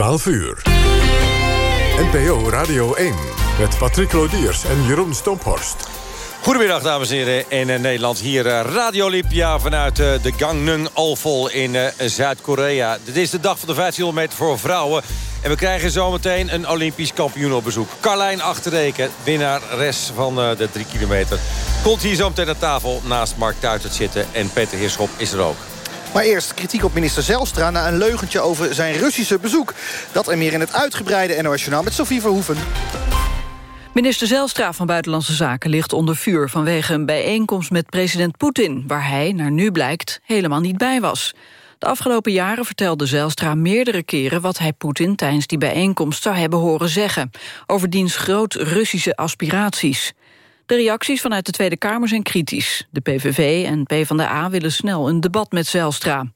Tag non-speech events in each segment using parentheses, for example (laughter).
12 uur. NPO Radio 1 met Patrick Lodiers en Jeroen Stomphorst. Goedemiddag, dames en heren, in eh, Nederland. Hier uh, Radio Olympia vanuit uh, de Gangneung Alvol in Zuid-Korea. Dit is de dag van de 1500 meter voor vrouwen. En we krijgen zometeen een Olympisch kampioen op bezoek. Carlijn Achterreken, winnares van de 3 kilometer. Komt hier zo meteen aan tafel naast Mark Tuitert zitten. En Peter Heerschop is er ook. Maar eerst kritiek op minister Zelstra na een leugentje over zijn Russische bezoek. Dat en meer in het uitgebreide NOS Journaal met Sofie Verhoeven. Minister Zelstra van Buitenlandse Zaken ligt onder vuur... vanwege een bijeenkomst met president Poetin... waar hij, naar nu blijkt, helemaal niet bij was. De afgelopen jaren vertelde Zelstra meerdere keren... wat hij Poetin tijdens die bijeenkomst zou hebben horen zeggen... over diens groot Russische aspiraties. De reacties vanuit de Tweede Kamer zijn kritisch. De PVV en PvdA willen snel een debat met Zelstra.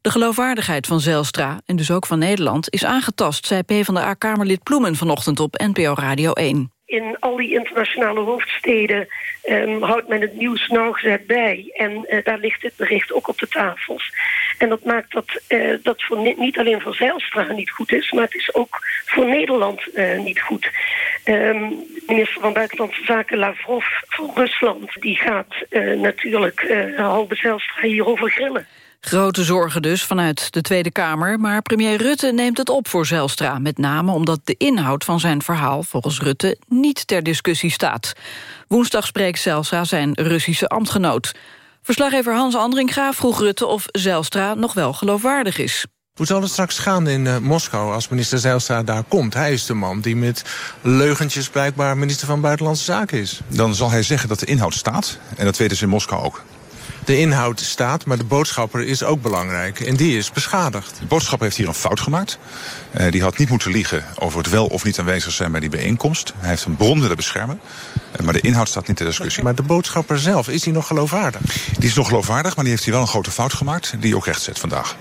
De geloofwaardigheid van Zelstra, en dus ook van Nederland... is aangetast, zei PvdA-Kamerlid Ploemen vanochtend op NPO Radio 1 in al die internationale hoofdsteden um, houdt men het nieuws nauwgezet bij. En uh, daar ligt dit bericht ook op de tafels. En dat maakt dat uh, dat voor niet alleen voor Zijlstra niet goed is... maar het is ook voor Nederland uh, niet goed. Um, minister van Buitenlandse Zaken Lavrov van Rusland... die gaat natuurlijk Halbe Zijlstra hierover grillen. Grote zorgen dus vanuit de Tweede Kamer... maar premier Rutte neemt het op voor Zelstra... met name omdat de inhoud van zijn verhaal volgens Rutte niet ter discussie staat. Woensdag spreekt Zelstra zijn Russische ambtgenoot. Verslaggever Hans Andringa vroeg Rutte of Zelstra nog wel geloofwaardig is. Hoe zal het straks gaan in uh, Moskou als minister Zijlstra daar komt? Hij is de man die met leugentjes blijkbaar minister van Buitenlandse Zaken is. Dan zal hij zeggen dat de inhoud staat. En dat weten ze in Moskou ook de inhoud staat, maar de boodschapper is ook belangrijk. En die is beschadigd. De boodschapper heeft hier een fout gemaakt. Uh, die had niet moeten liegen over het wel of niet aanwezig zijn bij die bijeenkomst. Hij heeft een bron willen beschermen. Uh, maar de inhoud staat niet ter discussie. Maar de boodschapper zelf, is hij nog geloofwaardig? Die is nog geloofwaardig, maar die heeft hier wel een grote fout gemaakt... die ook recht zet vandaag.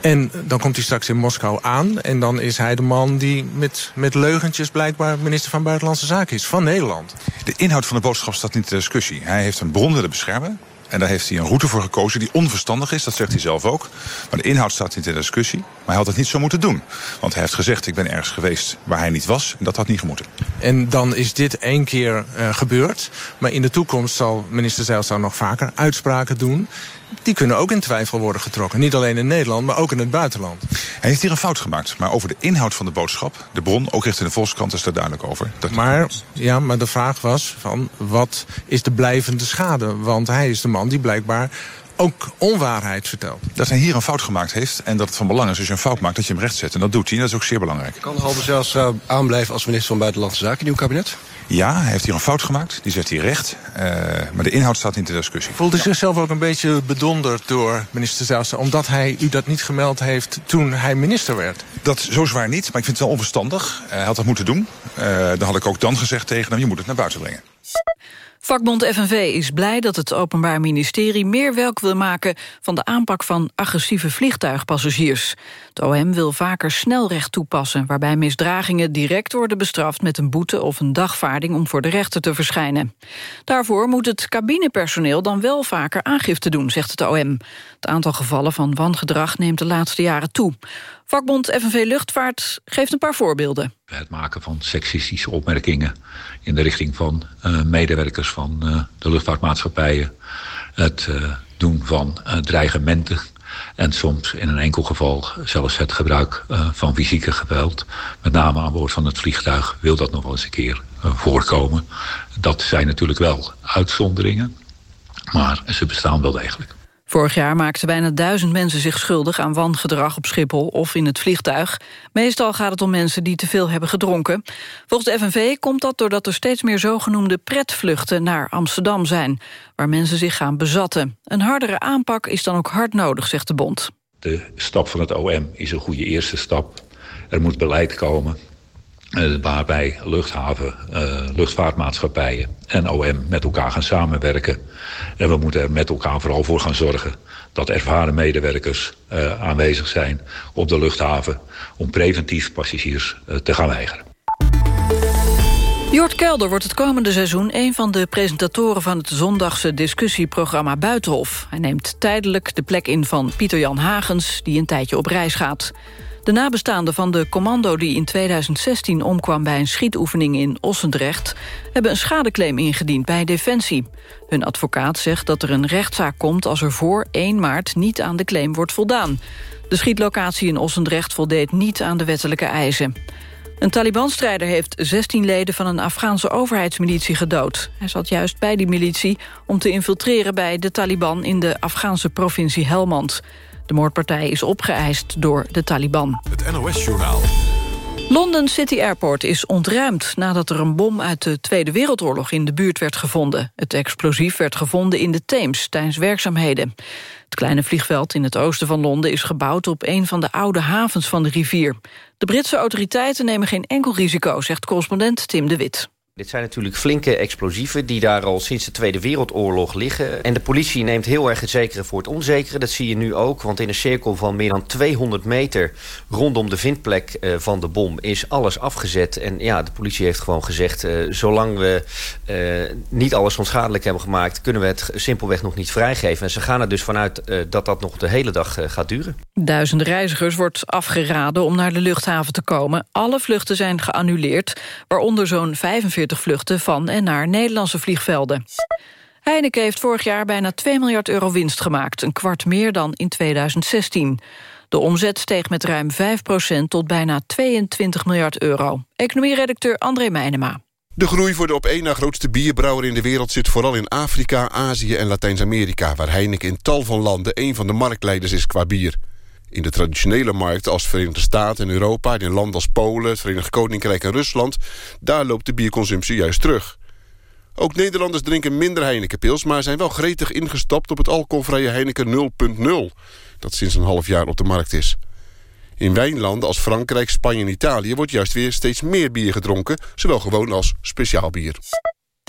En dan komt hij straks in Moskou aan. En dan is hij de man die met, met leugentjes blijkbaar minister van Buitenlandse Zaken is. Van Nederland. De inhoud van de boodschap staat niet ter discussie. Hij heeft een bron willen beschermen. En daar heeft hij een route voor gekozen die onverstandig is. Dat zegt hij zelf ook. Maar de inhoud staat niet in discussie. Maar hij had het niet zo moeten doen. Want hij heeft gezegd, ik ben ergens geweest waar hij niet was. En dat had niet gemoeten. En dan is dit één keer uh, gebeurd. Maar in de toekomst zal minister Zijlstra nog vaker uitspraken doen die kunnen ook in twijfel worden getrokken. Niet alleen in Nederland, maar ook in het buitenland. Hij heeft hier een fout gemaakt. Maar over de inhoud van de boodschap, de bron, ook richting de Volkskrant, is daar duidelijk over. Dat maar, ja, maar de vraag was van wat is de blijvende schade? Want hij is de man die blijkbaar ook onwaarheid vertelt. Dat hij hier een fout gemaakt heeft en dat het van belang is als je een fout maakt dat je hem recht zet. En dat doet hij en dat is ook zeer belangrijk. Kan Halbe zelfs uh, aanblijven als minister van Buitenlandse Zaken in uw kabinet? Ja, hij heeft hier een fout gemaakt. Die zet hij recht. Uh, maar de inhoud staat niet ter discussie. Voelde ja. zichzelf ook een beetje bedonderd door minister Zijlstra... omdat hij u dat niet gemeld heeft toen hij minister werd? Dat zo zwaar niet, maar ik vind het wel onverstandig. Hij had dat moeten doen. Uh, dan had ik ook dan gezegd tegen hem, je moet het naar buiten brengen. Vakbond FNV is blij dat het Openbaar Ministerie meer werk wil maken van de aanpak van agressieve vliegtuigpassagiers. Het OM wil vaker snelrecht toepassen, waarbij misdragingen direct worden bestraft met een boete of een dagvaarding om voor de rechter te verschijnen. Daarvoor moet het cabinepersoneel dan wel vaker aangifte doen, zegt het OM. Het aantal gevallen van wangedrag neemt de laatste jaren toe. Vakbond FNV Luchtvaart geeft een paar voorbeelden. Het maken van seksistische opmerkingen in de richting van uh, medewerkers van uh, de luchtvaartmaatschappijen. Het uh, doen van dreigementen en soms in een enkel geval zelfs het gebruik van fysieke geweld. Met name aan boord van het vliegtuig wil dat nog wel eens een keer voorkomen. Dat zijn natuurlijk wel uitzonderingen, maar ze bestaan wel degelijk. Vorig jaar maakten bijna duizend mensen zich schuldig aan wangedrag op Schiphol of in het vliegtuig. Meestal gaat het om mensen die te veel hebben gedronken. Volgens de FNV komt dat doordat er steeds meer zogenoemde pretvluchten naar Amsterdam zijn, waar mensen zich gaan bezatten. Een hardere aanpak is dan ook hard nodig, zegt de bond. De stap van het OM is een goede eerste stap. Er moet beleid komen waarbij luchthaven, uh, luchtvaartmaatschappijen en OM met elkaar gaan samenwerken. En we moeten er met elkaar vooral voor gaan zorgen dat ervaren medewerkers uh, aanwezig zijn op de luchthaven om preventief passagiers te gaan weigeren. Jort Kelder wordt het komende seizoen een van de presentatoren van het zondagse discussieprogramma Buitenhof. Hij neemt tijdelijk de plek in van Pieter-Jan Hagens, die een tijdje op reis gaat. De nabestaanden van de commando die in 2016 omkwam... bij een schietoefening in Ossendrecht... hebben een schadeclaim ingediend bij Defensie. Hun advocaat zegt dat er een rechtszaak komt... als er voor 1 maart niet aan de claim wordt voldaan. De schietlocatie in Ossendrecht voldeed niet aan de wettelijke eisen. Een Taliban-strijder heeft 16 leden van een Afghaanse overheidsmilitie gedood. Hij zat juist bij die militie om te infiltreren bij de Taliban... in de Afghaanse provincie Helmand. De moordpartij is opgeëist door de Taliban. Het NOS-journaal. London City Airport is ontruimd nadat er een bom uit de Tweede Wereldoorlog in de buurt werd gevonden. Het explosief werd gevonden in de Theems tijdens werkzaamheden. Het kleine vliegveld in het oosten van Londen is gebouwd op een van de oude havens van de rivier. De Britse autoriteiten nemen geen enkel risico, zegt correspondent Tim de Wit. Dit zijn natuurlijk flinke explosieven die daar al sinds de Tweede Wereldoorlog liggen. En de politie neemt heel erg het zekere voor het onzekere. Dat zie je nu ook, want in een cirkel van meer dan 200 meter... rondom de vindplek uh, van de bom is alles afgezet. En ja, de politie heeft gewoon gezegd... Uh, zolang we uh, niet alles onschadelijk hebben gemaakt... kunnen we het simpelweg nog niet vrijgeven. En ze gaan er dus vanuit dat dat nog de hele dag gaat duren. Duizenden reizigers wordt afgeraden om naar de luchthaven te komen. Alle vluchten zijn geannuleerd, waaronder zo'n 45 vluchten van en naar Nederlandse vliegvelden. Heineken heeft vorig jaar bijna 2 miljard euro winst gemaakt, een kwart meer dan in 2016. De omzet steeg met ruim 5% tot bijna 22 miljard euro. Economieredacteur André Meijnema. De groei voor de op één na grootste bierbrouwer in de wereld zit vooral in Afrika, Azië en Latijns-Amerika... waar Heineken in tal van landen een van de marktleiders is qua bier. In de traditionele markten als Verenigde Staten en Europa... en in landen als Polen, het Verenigd Koninkrijk en Rusland... daar loopt de bierconsumptie juist terug. Ook Nederlanders drinken minder Heinekenpils... maar zijn wel gretig ingestapt op het alcoholvrije Heineken 0.0... dat sinds een half jaar op de markt is. In wijnlanden als Frankrijk, Spanje en Italië... wordt juist weer steeds meer bier gedronken... zowel gewoon als speciaal bier.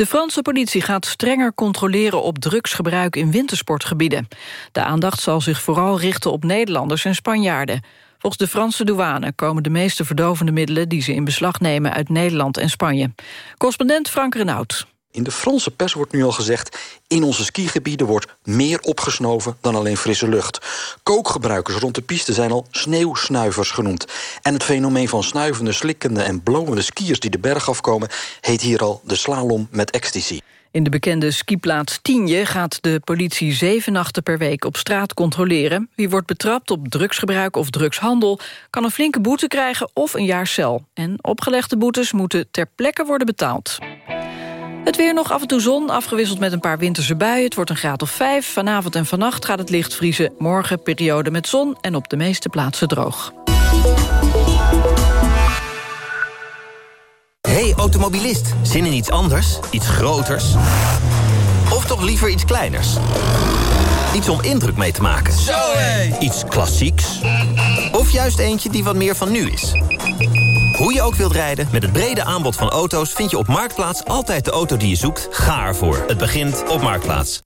De Franse politie gaat strenger controleren op drugsgebruik in wintersportgebieden. De aandacht zal zich vooral richten op Nederlanders en Spanjaarden. Volgens de Franse douane komen de meeste verdovende middelen... die ze in beslag nemen uit Nederland en Spanje. Correspondent Frank Renaud. In de Franse pers wordt nu al gezegd... in onze skigebieden wordt meer opgesnoven dan alleen frisse lucht. Kookgebruikers rond de piste zijn al sneeuwsnuivers genoemd. En het fenomeen van snuivende, slikkende en blowende skiers... die de berg afkomen, heet hier al de slalom met ecstasy. In de bekende skiplaats Tienje gaat de politie zeven nachten per week op straat controleren. Wie wordt betrapt op drugsgebruik of drugshandel... kan een flinke boete krijgen of een jaar cel. En opgelegde boetes moeten ter plekke worden betaald. Het weer nog af en toe zon, afgewisseld met een paar winterse buien. Het wordt een graad of vijf. Vanavond en vannacht gaat het licht vriezen. Morgen periode met zon en op de meeste plaatsen droog. Hey automobilist, zin in iets anders? Iets groters? Of toch liever iets kleiners? Iets om indruk mee te maken? Zo hé! Iets klassieks? Of juist eentje die wat meer van nu is? Hoe je ook wilt rijden, met het brede aanbod van auto's... vind je op Marktplaats altijd de auto die je zoekt. Ga ervoor. Het begint op Marktplaats.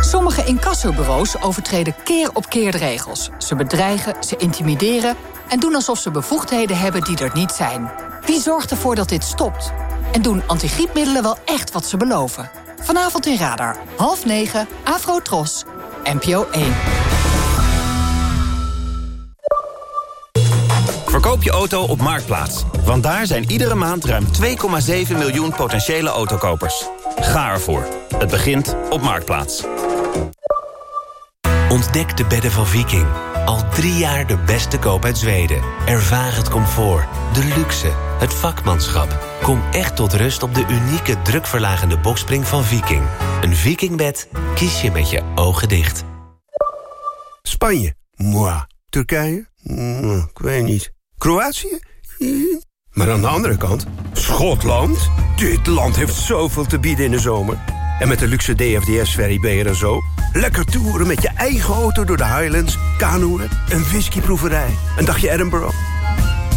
Sommige incassobureaus overtreden keer op keer de regels. Ze bedreigen, ze intimideren en doen alsof ze bevoegdheden hebben die er niet zijn. Wie zorgt ervoor dat dit stopt? En doen antigriepmiddelen wel echt wat ze beloven? Vanavond in Radar, half negen, Afro-Tros, NPO 1. Verkoop je auto op Marktplaats. Want daar zijn iedere maand ruim 2,7 miljoen potentiële autokopers. Ga ervoor. Het begint op Marktplaats. Ontdek de bedden van Viking. Al drie jaar de beste koop uit Zweden. Ervaar het comfort, de luxe, het vakmanschap. Kom echt tot rust op de unieke drukverlagende bokspring van Viking. Een Vikingbed kies je met je ogen dicht. Spanje? Moi. Turkije? Mm, ik weet niet. Kroatië? Maar aan de andere kant, Schotland? Dit land heeft zoveel te bieden in de zomer. En met de luxe DFDS-ferry ben je er zo. Lekker toeren met je eigen auto door de Highlands, kanoeën, een whiskyproeverij, een dagje Edinburgh.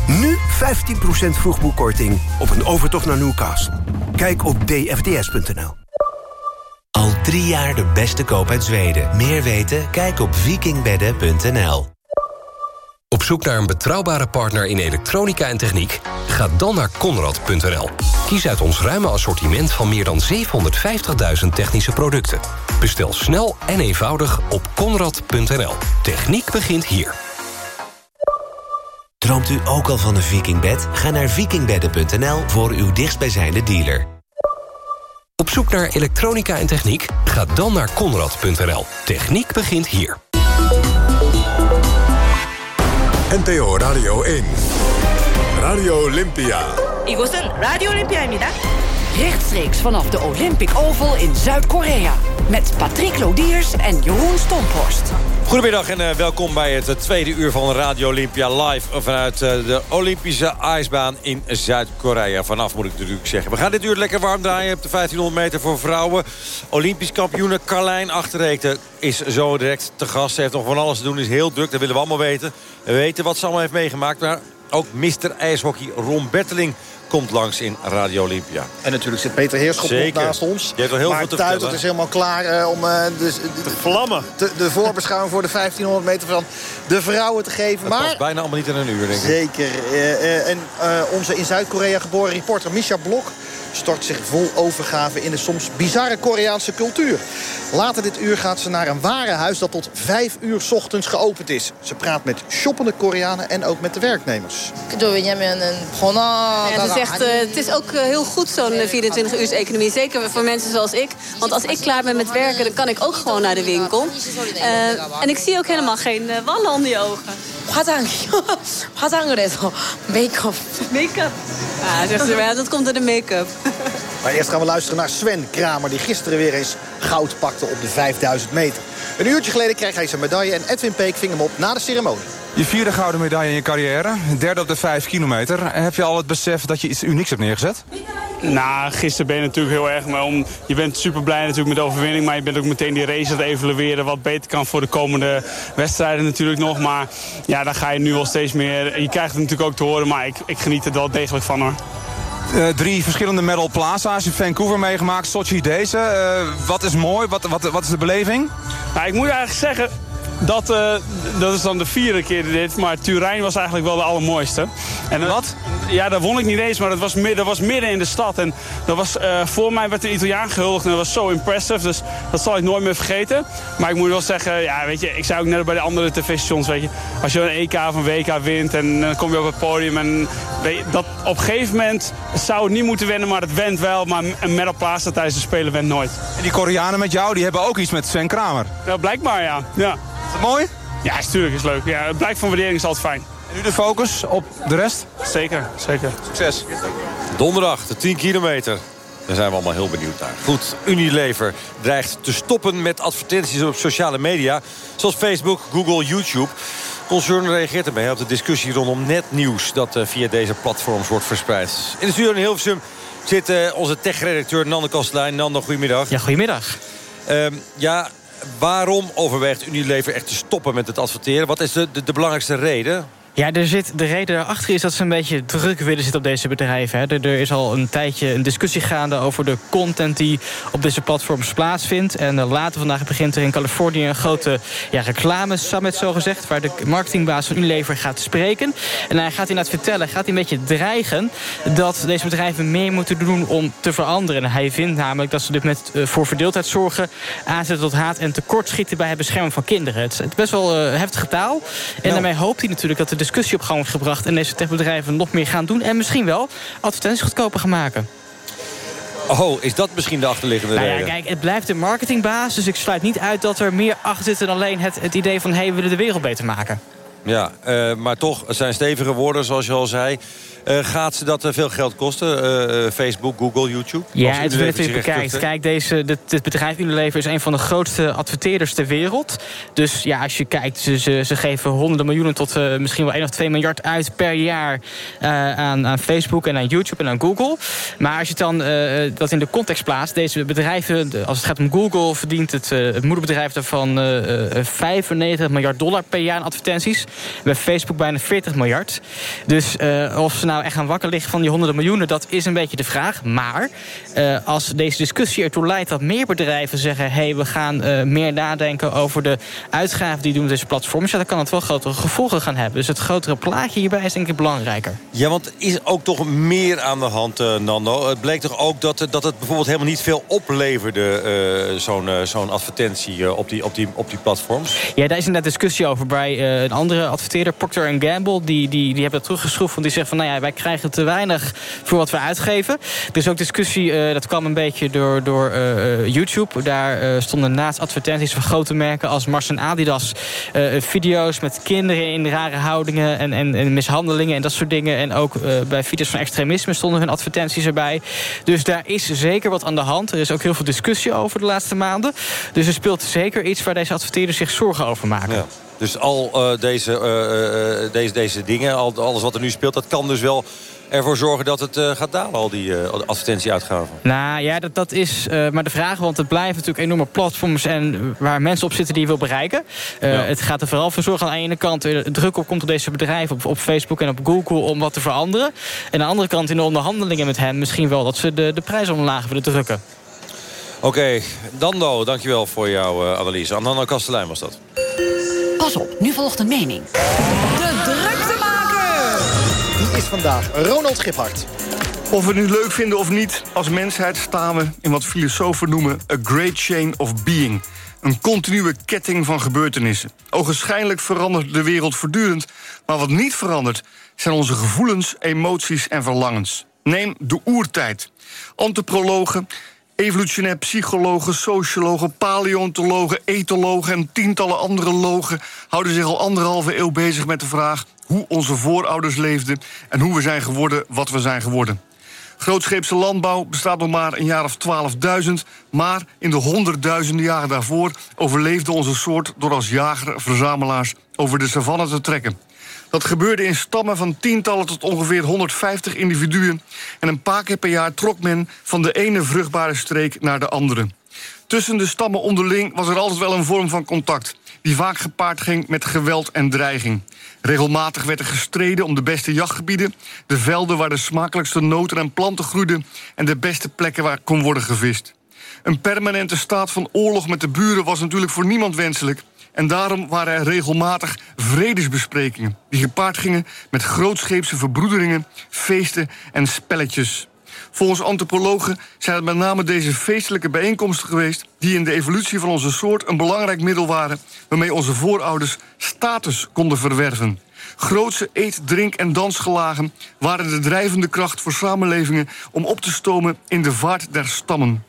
Nu 15% vroegboekkorting op een overtocht naar Newcastle. Kijk op dfds.nl. Al drie jaar de beste koop uit Zweden. Meer weten? Kijk op vikingbedden.nl. Op zoek naar een betrouwbare partner in elektronica en techniek? Ga dan naar Conrad.nl. Kies uit ons ruime assortiment van meer dan 750.000 technische producten. Bestel snel en eenvoudig op Conrad.nl. Techniek begint hier. Droomt u ook al van een vikingbed? Ga naar vikingbedden.nl voor uw dichtstbijzijnde dealer. Op zoek naar elektronica en techniek? Ga dan naar konrad.nl. Techniek begint hier. NPO Radio 1. Radio Olympia. 이곳은 라디오 올림피아입니다. Rechtstreeks vanaf de Olympic Oval in Zuid-Korea. Met Patrick Lodiers en Jeroen Stomphorst. Goedemiddag en uh, welkom bij het uh, tweede uur van Radio Olympia live... vanuit uh, de Olympische ijsbaan in Zuid-Korea. Vanaf moet ik natuurlijk zeggen. We gaan dit uur lekker warm draaien op de 1500 meter voor vrouwen. Olympisch kampioene Carlijn Achterreekte is zo direct te gast. Ze heeft nog van alles te doen, is heel druk, dat willen we allemaal weten. We weten wat ze allemaal heeft meegemaakt, maar ook Mr. IJshockey Ron Betteling komt langs in Radio Olympia. En natuurlijk zit Peter Heerschop nog naast ons. Je hebt wel heel maar veel te Tuitert is helemaal klaar uh, om uh, de, te vlammen. De, de voorbeschouwing voor de 1500 meter van de vrouwen te geven. Het maar past bijna allemaal niet in een uur, denk ik. Zeker. Uh, en onze in Zuid-Korea geboren reporter Misha Blok stort zich vol overgave in de soms bizarre Koreaanse cultuur. Later dit uur gaat ze naar een warenhuis dat tot vijf uur 's ochtends geopend is. Ze praat met shoppende Koreanen en ook met de werknemers. Ja, het, is echt, uh, het is ook uh, heel goed zo'n 24 uur economie. Zeker voor mensen zoals ik. Want als ik klaar ben met werken, dan kan ik ook gewoon naar de winkel. Uh, en ik zie ook helemaal geen wallen onder je ogen. 화장, (laughs) 화장을 해서 make-up. Make-up? Ja, zegt ze, ja, dat (laughs) komt door de make-up. Maar eerst gaan we luisteren naar Sven Kramer... die gisteren weer eens goud pakte op de 5000 meter. Een uurtje geleden kreeg hij zijn medaille... en Edwin Peek ving hem op na de ceremonie. Je vierde gouden medaille in je carrière. Derde op de 5 kilometer. Heb je al het besef dat je iets unieks hebt neergezet? Nou, gisteren ben je natuurlijk heel erg... Maar om, je bent super blij natuurlijk met de overwinning... maar je bent ook meteen die race aan het evalueren... wat beter kan voor de komende wedstrijden natuurlijk nog. Maar ja, daar ga je nu wel steeds meer... Je krijgt het natuurlijk ook te horen, maar ik, ik geniet er wel degelijk van hoor. Uh, drie verschillende medal plaza's in Vancouver meegemaakt, Sochi deze. Uh, wat is mooi? Wat, wat, wat is de beleving? Nou, ik moet eigenlijk zeggen, dat, uh, dat is dan de vierde keer dit. Maar Turijn was eigenlijk wel de allermooiste. En wat? Ja, dat won ik niet eens, maar dat was, dat was midden in de stad. En dat was, uh, voor mij werd een Italiaan gehuldigd en dat was zo impressive. Dus dat zal ik nooit meer vergeten. Maar ik moet wel zeggen, ja, weet je, ik zei ook net bij de andere tv-stations, weet je. Als je een EK of een WK wint en dan kom je op het podium. En weet je, dat, op een gegeven moment zou het niet moeten winnen, maar het went wel. Maar een medal plaatsen tijdens de Spelen went nooit. En die Koreanen met jou, die hebben ook iets met Sven Kramer. Ja, blijkbaar ja. ja. Is dat mooi? Ja, natuurlijk is leuk. Ja, het blijkt van waardering is altijd fijn. En nu de focus op de rest? Zeker, zeker. Succes. Donderdag, de 10 kilometer. Daar zijn we allemaal heel benieuwd naar. Goed, Unilever dreigt te stoppen met advertenties op sociale media... zoals Facebook, Google, YouTube. Concern reageert ermee op de discussie rondom netnieuws... dat via deze platforms wordt verspreid. In de studio in Hilversum zit uh, onze tech-redacteur Nande Kastelein. Nande, goedemiddag. Ja, goedemiddag. Uh, ja, waarom overweegt Unilever echt te stoppen met het adverteren? Wat is de, de, de belangrijkste reden? Ja, er zit, de reden daarachter is dat ze een beetje druk willen zitten op deze bedrijven. Hè. Er, er, is al een tijdje een discussie gaande over de content die op deze platforms plaatsvindt. En uh, later vandaag begint er in Californië een grote ja, reclame-summit, zogezegd... waar de marketingbaas van Unilever gaat spreken. En hij gaat inderdaad vertellen, gaat hij een beetje dreigen... dat deze bedrijven meer moeten doen om te veranderen. En hij vindt namelijk dat ze dit met uh, voor verdeeldheid zorgen... aanzetten tot haat en tekortschieten bij het beschermen van kinderen. Het is, best wel uh, heftige taal. En nou. daarmee hoopt hij natuurlijk dat de discussie op gang gebracht... en deze techbedrijven nog meer gaan doen... en misschien wel advertenties goedkoper gaan maken. Oh, is dat misschien de achterliggende nou ja, reden? Kijk, het blijft een marketingbaas, dus ik sluit niet uit dat er meer achter zit... dan alleen het, het idee van, hé, hey, we willen de wereld beter maken. Ja, uh, maar toch, het zijn stevige woorden, zoals je al zei. Uh, gaat ze dat uh, veel geld kosten? Uh, Facebook, Google, YouTube? Ja, het is natuurlijk bekijkt. Kijk, deze, dit, dit bedrijf Unilever is een van de grootste adverteerders ter wereld. Dus ja, als je kijkt, ze, ze, ze geven honderden miljoenen tot misschien wel 1 of 2 miljard uit per jaar aan, aan Facebook en aan YouTube en aan Google. Maar als je dan dat in de context plaatst, deze bedrijven, als het gaat om Google, verdient het, het moederbedrijf daarvan 95 miljard dollar per jaar aan advertenties. Bij Facebook bijna 40 miljard. Dus of ze nou nou echt gaan wakker liggen van die honderden miljoenen... dat is een beetje de vraag. Maar uh, als deze discussie ertoe leidt dat meer bedrijven zeggen... hé, hey, we gaan uh, meer nadenken over de uitgaven die doen deze platforms... Ja, dan kan het wel grotere gevolgen gaan hebben. Dus het grotere plaatje hierbij is denk ik belangrijker. Ja, want is ook toch meer aan de hand, uh, Nando. Het bleek toch ook dat, dat het bijvoorbeeld helemaal niet veel opleverde... zo'n zo'n advertentie op, die, op, die, op die platforms? Ja, daar is inderdaad discussie over bij een andere andere adverteerder, Procter Gamble... die, die, die hebben dat teruggeschroefd. Want die zegt van, nou ja, wij krijgen te weinig voor wat we uitgeven. Er is ook discussie, dat kwam een beetje door, door YouTube. Daar stonden naast advertenties van grote merken als Mars en Adidas... video's met kinderen in rare houdingen en, en, en mishandelingen en dat soort dingen. En ook bij video's van extremisme stonden hun advertenties erbij. Dus daar is zeker wat aan de hand. Er is ook heel veel discussie over de laatste maanden. Dus er speelt zeker iets waar deze adverteerders zich zorgen over maken. Dus al uh, deze, uh, deze, deze dingen, al, alles wat er nu speelt... dat kan dus wel ervoor zorgen dat het gaat dalen, al die uh, advertentieuitgaven? Nou ja, dat, dat is maar de vraag. Want het blijven natuurlijk enorme platforms en waar mensen op zitten die je wil bereiken. Het gaat er vooral voor zorgen aan de ene kant... er druk op komt op deze bedrijven op, op Facebook en op Google om wat te veranderen. En aan de andere kant in de onderhandelingen met hen misschien wel... dat ze de, de prijs omlaag willen drukken. Oké, okay, Dando, dankjewel voor jouw analyse. Ananda Kastelein was dat. Pas op, nu volgt een mening. De druktemaker! Die is vandaag Ronald Giphart. Of we het nu leuk vinden of niet, als mensheid staan we in wat filosofen noemen... a great chain of being. Een continue ketting van gebeurtenissen. Ogenschijnlijk verandert de wereld voortdurend. Maar wat niet verandert, zijn onze gevoelens, emoties en verlangens. Neem de oertijd. Antropologen Evolutionair psychologen, sociologen, paleontologen, etologen... en tientallen andere logen houden zich al anderhalve eeuw bezig met de vraag... hoe onze voorouders leefden en hoe we zijn geworden wat we zijn geworden. Grootscheepse landbouw bestaat nog maar een jaar of 12.000... maar in de honderdduizenden jaren daarvoor overleefde onze soort... door als jager-verzamelaars over de savanne te trekken. Dat gebeurde in stammen van tientallen tot ongeveer 150 individuen. En een paar keer per jaar trok men van de ene vruchtbare streek naar de andere. Tussen de stammen onderling was er altijd wel een vorm van contact... die vaak gepaard ging met geweld en dreiging. Regelmatig werd er gestreden om de beste jachtgebieden... de velden waar de smakelijkste noten en planten groeiden... en de beste plekken waar kon worden gevist. Een permanente staat van oorlog met de buren was natuurlijk voor niemand wenselijk... En daarom waren er regelmatig vredesbesprekingen... die gepaard gingen met grootscheepse verbroederingen, feesten en spelletjes. Volgens antropologen zijn het met name deze feestelijke bijeenkomsten geweest... die in de evolutie van onze soort een belangrijk middel waren... waarmee onze voorouders status konden verwerven. Grootse eet-, drink- en dansgelagen waren de drijvende kracht voor samenlevingen... om op te stomen in de vaart der stammen.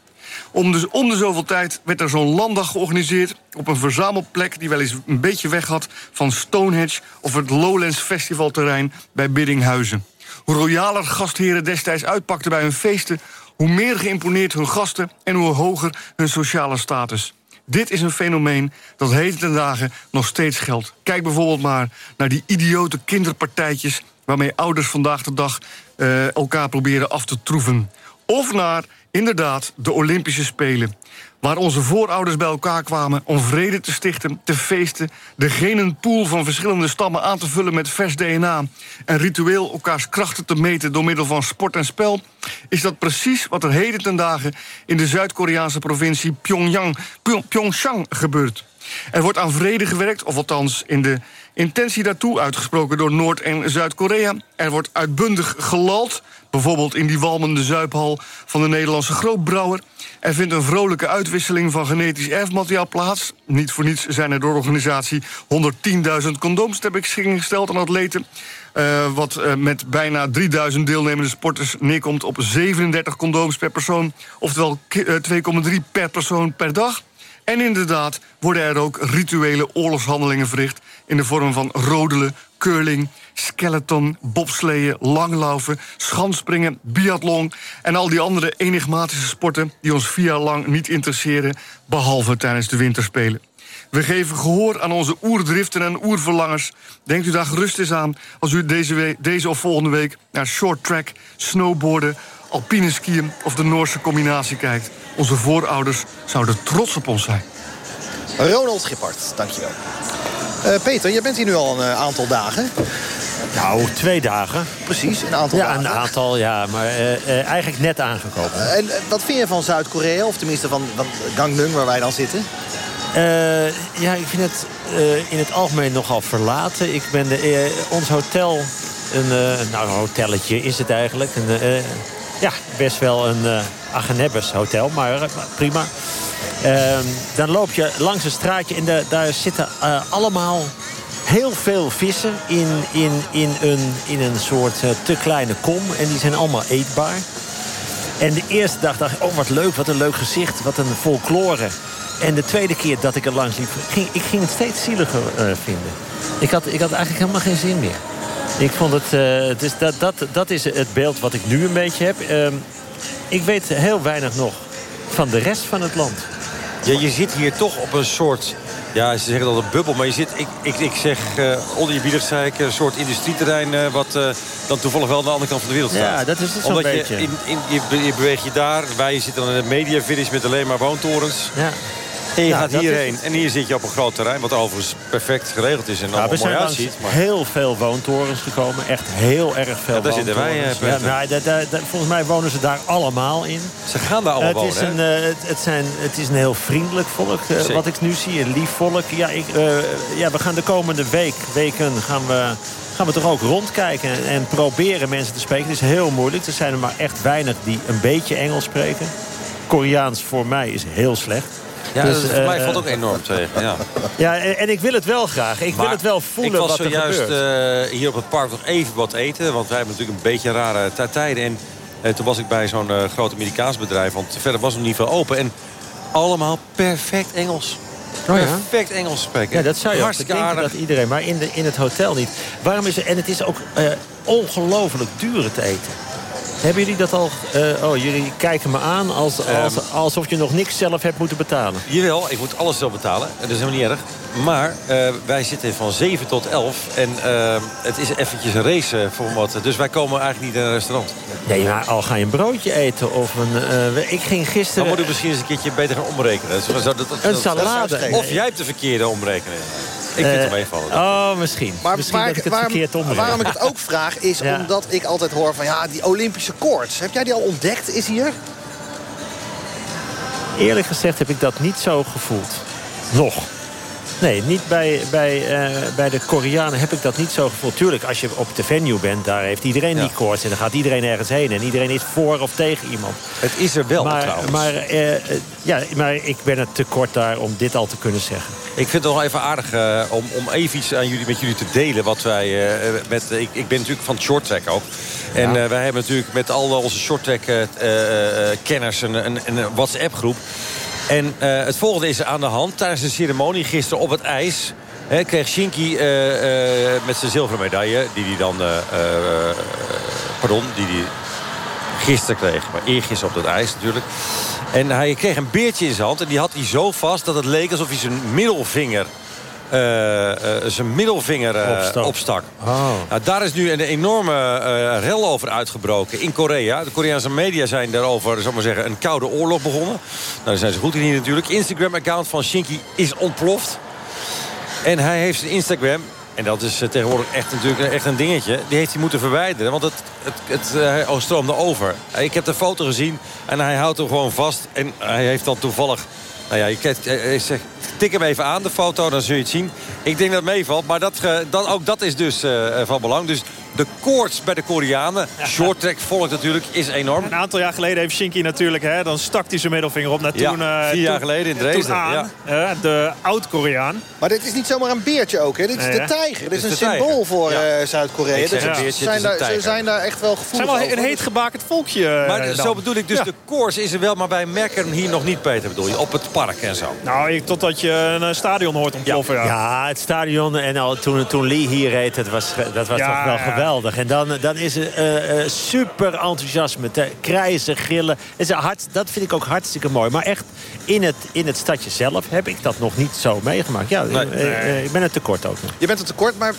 Om de, om de zoveel tijd werd er zo'n landdag georganiseerd... op een verzamelplek die wel eens een beetje weg had... van Stonehenge of het Lowlands Festivalterrein bij Biddinghuizen. Hoe royaler gastheren destijds uitpakten bij hun feesten... hoe meer geïmponeerd hun gasten en hoe hoger hun sociale status. Dit is een fenomeen dat heden ten dagen nog steeds geldt. Kijk bijvoorbeeld maar naar die idiote kinderpartijtjes... waarmee ouders vandaag de dag uh, elkaar proberen af te troeven. Of naar inderdaad de Olympische Spelen. Waar onze voorouders bij elkaar kwamen om vrede te stichten, te feesten... de genenpool van verschillende stammen aan te vullen met vers DNA... en ritueel elkaars krachten te meten door middel van sport en spel... is dat precies wat er heden ten dagen in de Zuid-Koreaanse provincie Pyongyang, Pyeongchang gebeurt. Er wordt aan vrede gewerkt, of althans in de intentie daartoe... uitgesproken door Noord- en Zuid-Korea. Er wordt uitbundig gelald, bijvoorbeeld in die walmende zuiphal... van de Nederlandse grootbrouwer. Er vindt een vrolijke uitwisseling van genetisch erfmateriaal plaats. Niet voor niets zijn er door de organisatie 110.000 condooms ter beschikking gesteld aan atleten. Uh, wat uh, met bijna 3000 deelnemende sporters neerkomt op 37 condooms per persoon. Oftewel 2,3 per persoon per dag. En inderdaad worden er ook rituele oorlogshandelingen verricht... in de vorm van rodelen, curling, skeleton, bobsleeën, langlaufen... schanspringen, biathlon en al die andere enigmatische sporten... die ons vier jaar lang niet interesseren, behalve tijdens de winterspelen. We geven gehoor aan onze oerdriften en oerverlangers. Denkt u daar gerust eens aan als u deze, week, deze of volgende week... naar short track, snowboarden, alpine skiën of de Noorse combinatie kijkt. Onze voorouders zouden trots op ons zijn. Ronald Gippard, dankjewel. Uh, Peter, je bent hier nu al een uh, aantal dagen. Nou, twee dagen. Precies, een aantal ja, dagen. Ja, een aantal, ja. Maar uh, eigenlijk net aangekomen. en wat vind je van Zuid-Korea? Of tenminste van, van Gangneung, waar wij dan zitten? ja, ik vind het in het algemeen nogal verlaten. Ik ben de, ons hotel, een, nou, een hotelletje is het eigenlijk. Een, ja, best wel een uh, Agenebbes hotel, maar prima. Uh, dan loop je langs een straatje en de, daar zitten uh, allemaal heel veel vissen in, in, in, een, in een soort eh, te kleine kom. En die zijn allemaal eetbaar. En de eerste dag dacht ik, oh wat leuk, wat een leuk gezicht, wat een folklore. En de tweede keer dat ik er langs liep, ging, ik ging het steeds zieliger eh, vinden. Ik had, ik had eigenlijk helemaal geen zin meer. Ik vond het, eh, is, dat, dat, dat is het beeld wat ik nu een beetje heb. Ehm, ik weet heel weinig nog van de rest van het land. Ja, je zit hier toch op een soort... Ja, ze zeggen dat een bubbel, maar je zit... Ik, ik, ik zeg, uh, onder je zei ik, een soort industrieterrein... Uh, wat uh, dan toevallig wel aan de andere kant van de wereld staat. Ja, dat is het zo'n beetje. je, in, in, je, je beweegt je daar. Wij zitten dan in het mediavillage met alleen maar woontorens. Ja. En je Ja, gaat hierheen. En hier zit je op een groot terrein. Wat overigens perfect geregeld is en Ja, allemaal mooi uitziet. Maar... heel veel woontorens gekomen. Echt heel erg veel Ja, daar zitten wij, eh, ja, nou, da- da- da- volgens mij wonen ze daar allemaal in. Ze gaan daar allemaal het is een, eh, het, het, zijn, het is een heel vriendelijk volk, eh, wat ik nu zie. Een lief volk. Ja, ik, ja, we gaan de komende week, weken gaan we, gaan we toch ook rondkijken... en, en proberen mensen te spreken. Het is heel moeilijk. Er zijn er maar echt weinig die een beetje Engels spreken. Koreaans voor mij is heel slecht. Ja, Dus, dat, voor eh, mij valt ook enorm tegen. Ja. Ja, en, en ik wil het wel graag. Ik wil het wel voelen ik was wat er zojuist gebeurt. eh, hier op het park nog even wat eten. Want wij hebben natuurlijk een beetje rare tij- tijden. En eh, toen was ik bij zo'n groot Amerikaans bedrijf. Want verder was er niet veel open. En allemaal perfect Engels. Oh ja? Perfect Engels spreken. Ja, dat zou je Hartstikke aardig. dat iedereen, maar in, de, in het hotel niet. Waarom is er, en het is ook eh, ongelooflijk duur te eten. Hebben jullie dat al... eh, oh, jullie kijken me aan als, als, Ehm. alsof je nog niks zelf hebt moeten betalen. Jawel, ik moet alles zelf betalen. Dat is helemaal niet erg. Maar eh, wij zitten van 7 tot 11. En eh, het is eventjes een race voor wat. Dus wij komen eigenlijk niet in een restaurant. Nee, maar al ga je een broodje eten of een... ik ging Dan gisteren... moet ik misschien eens een keertje beter gaan omrekenen. Dat- dat- Een dat- salade. Of jij hebt de verkeerde omrekening. Ik vind het Eh, meevallen. Oh, misschien. Maar misschien waar- dat ik het waarom, verkeerd omreken. waarom ik het ook vraag is (laughs) Ja. omdat ik altijd hoor van ja, die Olympische koorts. Heb jij die al ontdekt? Is hier? Eerlijk gezegd heb ik dat niet zo gevoeld. Nog. Nee, niet bij, bij, eh, bij de Koreanen heb ik dat niet zo gevoeld. Tuurlijk, als je op de venue bent, daar heeft iedereen die koorts. En dan gaat iedereen ergens heen. En iedereen is voor of tegen iemand. Het is er wel maar, trouwens. Maar, eh, ja, maar ik ben het te kort daar om dit al te kunnen zeggen. Ik vind het nog even aardig eh, om, om even iets aan jullie, met jullie te delen. Wat wij met, ik, ik ben natuurlijk van het shorttrack ook. En Ja. wij hebben natuurlijk met al onze shorttrack eh, eh, kenners een, een, een WhatsApp groep. En eh, het volgende is aan de hand. Tijdens de ceremonie gisteren op het ijs... Kreeg Shinky eh, eh, met zijn zilveren medaille... die hij dan... eh, pardon, die hij gisteren kreeg. Maar eergisteren op dat ijs natuurlijk. En hij kreeg een beertje in zijn hand. En die had hij zo vast dat het leek alsof hij zijn middelvinger... eh, eh, zijn middelvinger eh, Opstak. opstak. Oh. Nou, daar is nu een enorme rel over uitgebroken in Korea. De Koreaanse media zijn daarover zal maar zeggen, een koude oorlog begonnen. Nou, daar zijn ze goed in hier natuurlijk. Instagram-account van Shinky is ontploft. En hij heeft zijn Instagram... En dat is tegenwoordig echt, natuurlijk echt een dingetje. Die heeft hij moeten verwijderen, want het, het, het eh, oh, stroomde over. Ik heb de foto gezien en hij houdt hem gewoon vast. En hij heeft dan toevallig... Nou ja, kijkt, hij- hij zegt, tik hem even aan, de foto, dan zul je het zien. Ik denk dat het meevalt, maar dat, eh, dat, ook dat is dus eh, van belang. Dus de koorts bij de Koreanen, short track volk natuurlijk, is enorm. Een aantal jaar geleden heeft Shinky natuurlijk, hè, dan stak hij zijn middelvinger op naar Ja, toen, eh, vier jaar toen- geleden in Dresden, aan, de oud-Koreaan. Maar dit is niet zomaar een beertje ook, hè? Dit is Nee, de tijger. Dit is Dit een is de symbool tijger. voor Ja. eh, Zuid-Korea. Een ze beertje, zijn een daar- Ze tijger. zijn daar echt wel Het gevoelig zijn wel over. een heet gebakend volkje. eh, Maar dan. zo bedoel ik dus, Ja. de koorts is er wel, maar wij merken hem hier nog niet, Peter, bedoel je? Op het park en zo. Nou, ik- totdat je een eh, stadion hoort ontploffen. Ja. Ja, het stadion en al, toen, toen Lee hier reed, dat was, dat was Ja, toch wel ja. Geweldig. En dan, dan is er eh, eh, super enthousiasme. Te krijzen, gillen. Het is hard, dat vind ik ook hartstikke mooi. Maar echt, in het, in het stadje zelf heb ik dat nog niet zo meegemaakt. Ja, Nee. eh, eh, ik ben het tekort ook nog. Je bent er tekort, maar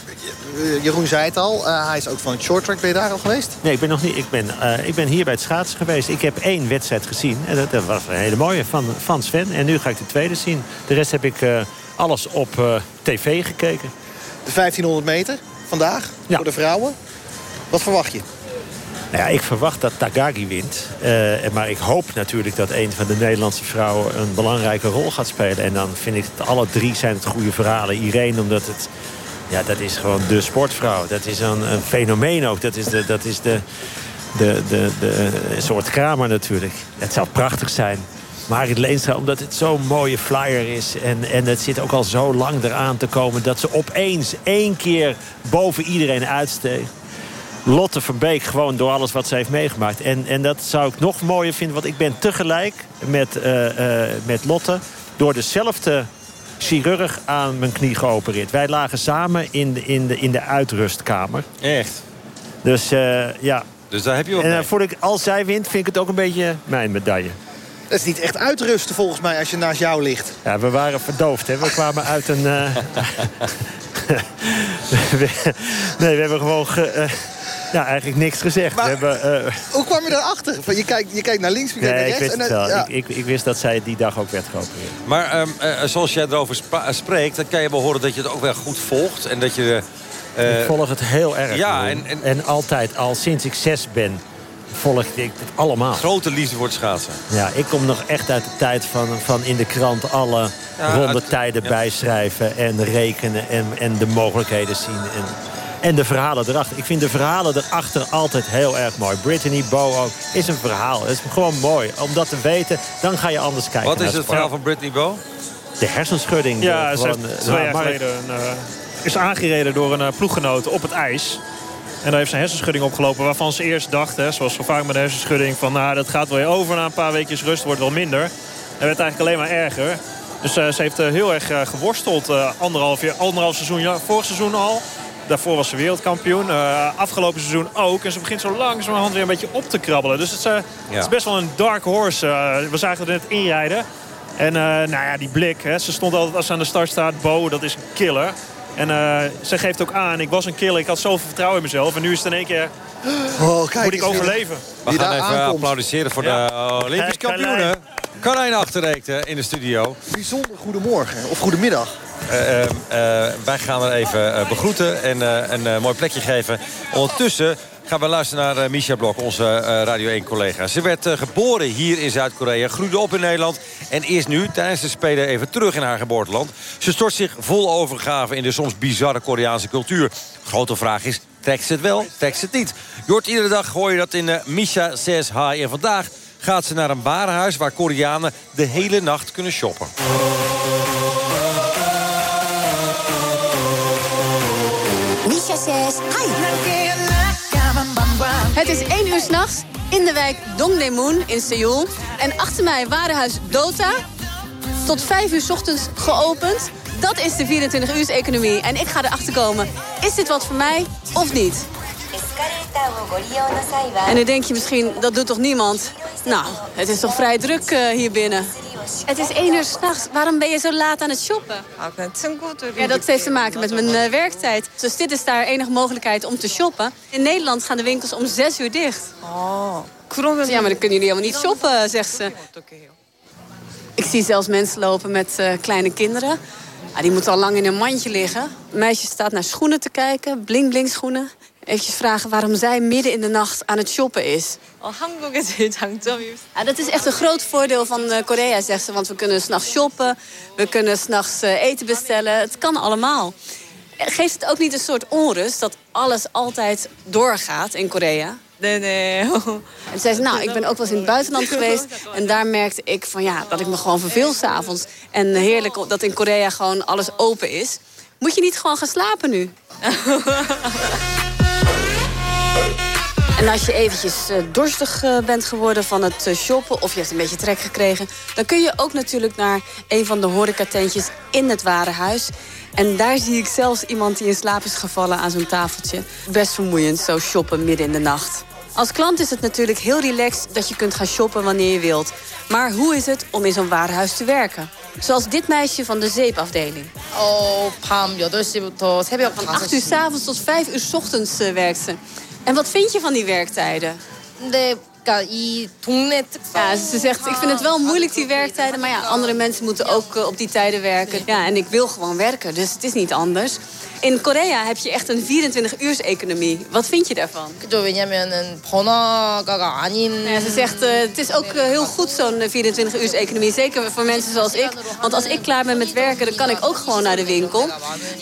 eh, Jeroen zei het al. eh, hij is ook van het short track. Ben je daar al geweest? Nee, ik ben nog niet. Ik ben, eh, ik ben hier bij het schaatsen geweest. Ik heb één wedstrijd gezien. En dat, dat was een hele mooie van, van Sven. En nu ga ik de tweede zien. De rest heb ik eh, alles op eh, tv gekeken. De 1500 meter vandaag voor de vrouwen. Wat verwacht je? Nou ja, ik verwacht dat Tagagi wint. Eh, maar ik hoop natuurlijk dat een van de Nederlandse vrouwen... een belangrijke rol gaat spelen. En dan vind ik het alle drie zijn het goede verhalen. Irene, omdat het... Ja, dat is gewoon de sportvrouw. Dat is een, een fenomeen ook. Dat is de, dat is de, de, de, de, een soort kramer natuurlijk. Het zou prachtig zijn Marit Leenstra, omdat het zo'n mooie flyer is. En, en het zit ook al zo lang eraan te komen... dat ze opeens één keer boven iedereen uitsteeg. Lotte Verbeek gewoon door alles wat ze heeft meegemaakt. En, en dat zou ik nog mooier vinden, want ik ben tegelijk met, uh, uh, met Lotte... door dezelfde chirurg aan mijn knie geopereerd. Wij lagen samen in de, in de, in de uitrustkamer. Echt? Dus uh, ja. Dus daar heb je wat En voor ik, als zij wint, vind ik het ook een beetje mijn medaille. Dat is niet echt uitrusten volgens mij als je naast jou ligt. Ja, we waren verdoofd. Hè? We kwamen uit een... (laughs) Uh... nee, we hebben gewoon... Ge... Uh... Ja, eigenlijk niks gezegd. Maar, we hebben, uh... Hoe kwam je daarachter? Je kijkt, je kijkt naar links, je kijkt nee, naar rechts. Ik wist, en, het wel. ja. ik, ik, ik, wist dat zij die dag ook werd geopereerd. Maar um, uh, zoals jij erover spreekt, dan kan je wel horen dat je het ook wel goed volgt. En dat je... Uh... Ik volg het heel erg. Ja, en, en... en altijd, al sinds ik zes ben, volg ik het allemaal. Grote liefde voor het schaatsen. Ja, ik kom nog echt uit de tijd van, van in de krant alle ja, rondetijden ja. bijschrijven... en rekenen en, en de mogelijkheden zien. En, en de verhalen erachter. Ik vind de verhalen erachter altijd heel erg mooi. Brittany Bow ook is een verhaal. Het is gewoon mooi. Om dat te weten, dan ga je anders kijken. Wat is het verhaal van Brittany Bow? De hersenschudding. Ja, ze heeft twee jaar maar... geleden een, uh, is aangereden door een uh, ploeggenoot op het ijs. En daar heeft ze een hersenschudding opgelopen waarvan ze eerst dacht... Hè, zoals zo vaak met een hersenschudding... van nou, dat gaat wel weer over na een paar weekjes rust, wordt wel minder. En werd eigenlijk alleen maar erger. Dus uh, ze heeft heel erg geworsteld. anderhalf, jaar, anderhalf seizoen, ja, vorig seizoen al. Daarvoor was ze wereldkampioen. Afgelopen seizoen ook. En ze begint zo langzamerhand weer een beetje op te krabbelen. Dus het ja. het is best wel een dark horse. We zagen het net inrijden. En nou ja, die blik. Hè, ze stond altijd als ze aan de start staat. Bo, dat is een killer. En ze geeft ook aan. Ik was een killer. Ik had zoveel vertrouwen in mezelf. En nu is het in één keer... Oh, kijk moet ik overleven. We gaan even aankomt. applaudisseren voor ja. de Olympisch kampioenen. Carlijn Achterreek in de studio. Bijzonder goedemorgen. Of goedemiddag. Uh, uh, uh, wij gaan er even begroeten en een mooi plekje geven. Ondertussen gaan we luisteren naar Misha Blok, onze Radio 1-collega. Ze werd geboren hier in Zuid-Korea, groeide op in Nederland... en is nu tijdens de Spelen even terug in haar geboorteland. Ze stort zich vol overgave in de soms bizarre Koreaanse cultuur. Grote vraag is, trekt ze het wel, trekt ze het niet? Je hoort iedere dag, hoor je dat in Misha Says Hi. En vandaag gaat ze naar een warenhuis waar Koreanen de hele nacht kunnen shoppen. Het is 1 uur s'nachts in de wijk Dongdaemun in Seoul. En achter mij warenhuis Dota. Tot 5 uur 's ochtends geopend. Dat is de 24-uurs-economie. En ik ga erachter komen, is dit wat voor mij of niet? En dan denk je misschien, dat doet toch niemand? Nou, het is toch vrij druk uh, hier binnen. Het is één uur s'nachts. Waarom ben je zo laat aan het shoppen? Ja, dat heeft te maken met mijn uh, werktijd. Dus dit is daar enige mogelijkheid om te shoppen. In Nederland gaan de winkels om zes uur dicht. Oh. Ja, maar dan kunnen jullie helemaal niet shoppen, zegt ze. Ik zie zelfs mensen lopen met uh, kleine kinderen. Ah, die moeten al lang in een mandje liggen. Een meisje staat naar schoenen te kijken, bling-bling schoenen. Eventjes vragen waarom zij midden in de nacht aan het shoppen is. Ja, dat is echt een groot voordeel van uh, Korea, zegt ze. Want we kunnen s'nachts shoppen, we kunnen s'nachts uh, eten bestellen. Het kan allemaal. Geeft het ook niet een soort onrust dat alles altijd doorgaat in Korea? Nee, nee. (laughs) En zei ze, nou, ik ben ook wel eens in het buitenland geweest. En daar merkte ik van, ja, dat ik me gewoon verveel s'avonds. En heerlijk dat in Korea gewoon alles open is. Moet je niet gewoon gaan slapen nu? (laughs) En als je eventjes uh, dorstig uh, bent geworden van het uh, shoppen... of je hebt een beetje trek gekregen... dan kun je ook natuurlijk naar een van de horecatentjes in het warenhuis. En daar zie ik zelfs iemand die in slaap is gevallen aan zo'n tafeltje. Best vermoeiend, zo shoppen midden in de nacht. Als klant is het natuurlijk heel relaxed dat je kunt gaan shoppen wanneer je wilt. Maar hoe is het om in zo'n warenhuis te werken? Zoals dit meisje van de zeepafdeling. Oh, 밤 8시부터 새벽 Van 8 uur s avonds tot 5 uur s ochtends werkt ze. En wat vind je van die werktijden? De ja, ze zegt, ik vind het wel moeilijk die werktijden. Maar ja, andere mensen moeten ook eh, op die tijden werken. Ja, en ik wil gewoon werken, dus het is niet anders. In Korea heb je echt een 24-uurs-economie. Wat vind je daarvan? 그죠, 왜냐면은 번화가가 아닌. Ja, ze zegt, uh, het is ook uh, heel goed zo'n 24-uurs-economie. Zeker voor mensen zoals ik. Want als ik klaar ben met werken, dan kan ik ook gewoon naar de winkel.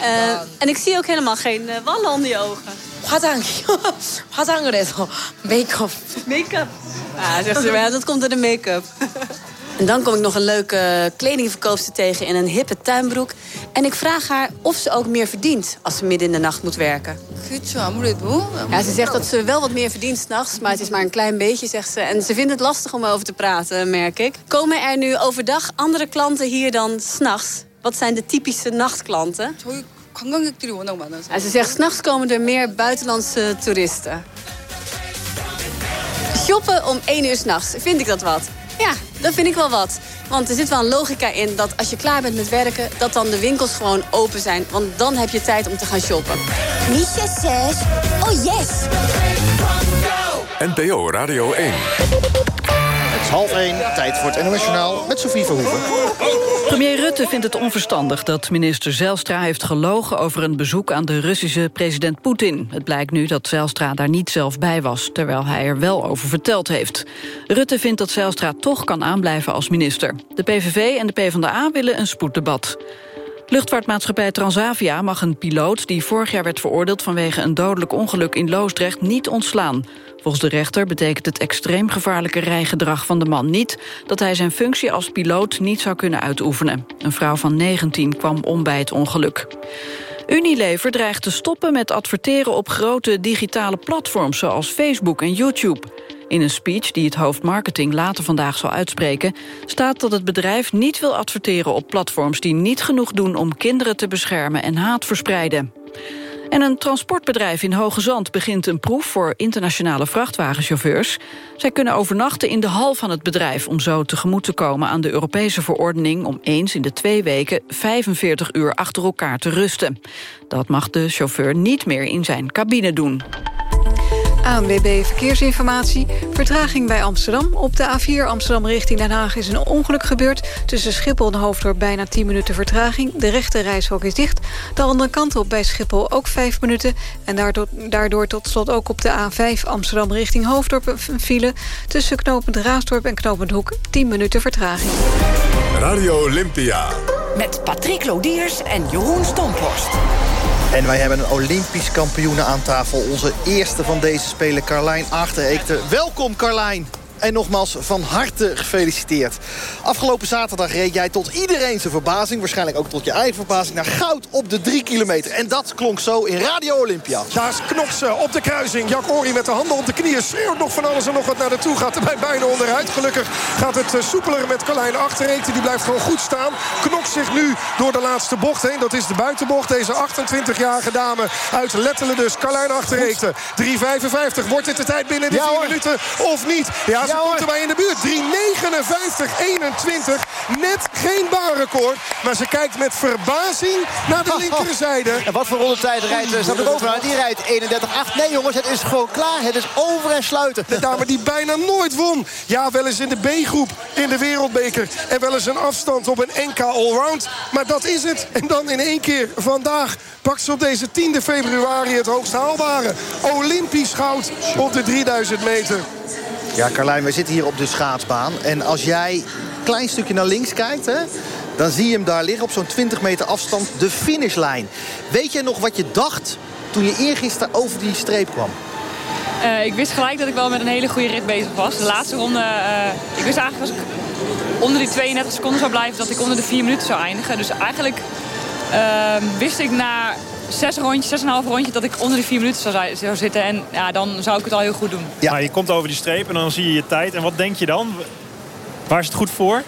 Uh, en ik zie ook helemaal geen wallen onder je ogen. 화장, (laughs) 화장을 해서 메이크업. Make-up? Ja, zegt ze, ja, dat komt door de make-up. (laughs) En dan kom ik nog een leuke kledingverkoopster tegen in een hippe tuinbroek. En ik vraag haar of ze ook meer verdient als ze midden in de nacht moet werken. Ja, ze zegt dat ze wel wat meer verdient s'nachts, maar het is maar een klein beetje, zegt ze. En ze vindt het lastig om over te praten, merk ik. Komen er nu overdag andere klanten hier dan s'nachts? Wat zijn de typische nachtklanten? Ja, ze zegt, s'nachts komen er meer buitenlandse toeristen. Shoppen om 1 uur s'nachts, vind ik dat wat? Ja, dat vind ik wel wat. Want er zit wel een logica in dat als je klaar bent met werken... dat dan de winkels gewoon open zijn. Want dan heb je tijd om te gaan shoppen. Misha says, oh yes. NPO Radio 1. Half 1, tijd voor het Journaal met Sofie Verhoeven. Premier Rutte vindt het onverstandig dat minister Zelstra heeft gelogen... over een bezoek aan de Russische president Poetin. Het blijkt nu dat Zelstra daar niet zelf bij was... terwijl hij er wel over verteld heeft. Rutte vindt dat Zelstra toch kan aanblijven als minister. De PVV en de PvdA willen een spoeddebat. Luchtvaartmaatschappij Transavia mag een piloot... die vorig jaar werd veroordeeld vanwege een dodelijk ongeluk in Loosdrecht... niet ontslaan. Volgens de rechter betekent het extreem gevaarlijke rijgedrag van de man niet... dat hij zijn functie als piloot niet zou kunnen uitoefenen. Een vrouw van 19 kwam om bij het ongeluk. Unilever dreigt te stoppen met adverteren op grote digitale platforms... zoals Facebook en YouTube. In een speech die het hoofd marketing later vandaag zal uitspreken... staat dat het bedrijf niet wil adverteren op platforms... die niet genoeg doen om kinderen te beschermen en haat verspreiden. En een transportbedrijf in Hoge Zand begint een proef voor internationale vrachtwagenchauffeurs. Zij kunnen overnachten in de hal van het bedrijf om zo tegemoet te komen aan de Europese verordening om eens in de twee weken 45 uur achter elkaar te rusten. Dat mag de chauffeur niet meer in zijn cabine doen. ANWB Verkeersinformatie. Vertraging bij Amsterdam. Op de A4 Amsterdam richting Den Haag is een ongeluk gebeurd. Tussen Schiphol en Hoofddorp bijna 10 minuten vertraging. De rechte reishok is dicht. De andere kant op bij Schiphol ook 5 minuten. En daardoor, daardoor tot slot ook op de A5 Amsterdam richting Hoofddorp een file. Tussen knooppunt Raasdorp en knooppunt Hoek 10 minuten vertraging. Radio Olympia. Met Patrick Lodiers en Jeroen Stomphorst. En wij hebben een Olympisch kampioene aan tafel. Onze eerste van deze Spelen, Carlijn Achtereekte. Welkom, Carlijn. En nogmaals van harte gefeliciteerd. Afgelopen zaterdag reed jij tot iedereen zijn verbazing... waarschijnlijk ook tot je eigen verbazing... naar goud op de drie kilometer. En dat klonk zo in Radio Olympia. Daar is Knoksen op de kruising. Jack Ori met de handen op de knieën. Schreeuwt nog van alles en nog wat naar naartoe. Gaat erbij bijna onderuit. Gelukkig gaat het eh, soepeler met Carlijn Achterreekte. Die blijft gewoon goed staan. Knokt zich nu door de laatste bocht heen. Dat is de buitenbocht. Deze 28-jarige dame uit Lettelen dus. Carlijn Achterreekte. 3.55. Wordt dit de tijd binnen de Ja, 4 hoor. minuten of niet? Ja, ze Ja, komt erbij in de buurt. 3.59-21. Net geen baanrecord. Maar ze kijkt met verbazing naar de (laughs) linkerzijde. En wat voor rondetijd rijdt uh, Sander Bovenaan? Die rijdt 31-8. Nee jongens, het is gewoon klaar. Het is over en sluiten. De dame die bijna nooit won. Ja, wel eens in de B-groep in de wereldbeker. En wel eens een afstand op een NK Allround. Maar dat is het. En dan in één keer vandaag pakt ze op deze 10 februari het hoogst haalbare. Olympisch goud op de 3000 meter. Ja, Carlijn, wij zitten hier op de schaatsbaan. En als jij een klein stukje naar links kijkt... Hè, dan zie je hem daar liggen op zo'n 20 meter afstand, de finishlijn. Weet jij nog wat je dacht toen je eergisteren over die streep kwam? Eh, ik wist gelijk dat ik wel met een hele goede rit bezig was. De laatste ronde, eh, ik wist eigenlijk als ik onder die 32 seconden zou blijven... dat ik onder de 4 minuten zou eindigen. Dus eigenlijk eh, wist ik na zes rondjes, zes en een half rondje... dat ik onder de 4 minuten zou, zou zitten. En ja, dan zou ik het al heel goed doen. Maar je komt over die streep en dan zie je je tijd. En wat denk je dan? Waar is het goed voor?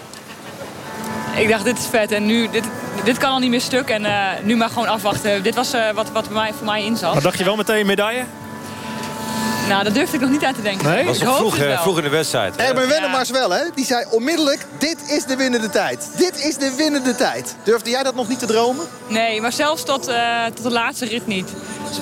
Ik dacht, dit is vet en nu, dit, dit kan al niet meer stuk. En eh, nu maar gewoon afwachten. Dit was eh, wat, wat bij mij, voor mij in zat. Maar dacht je wel meteen medaille? Nou, daar durfde ik nog niet aan te denken. Dat was ik vroeg, het eh, wel. vroeg in de wedstrijd. Erben Wennemars wel, hè? Die zei onmiddellijk, dit is de winnende tijd. Dit is de winnende tijd. Durfde jij dat nog niet te dromen? Nee, maar zelfs tot, eh, tot de laatste rit niet.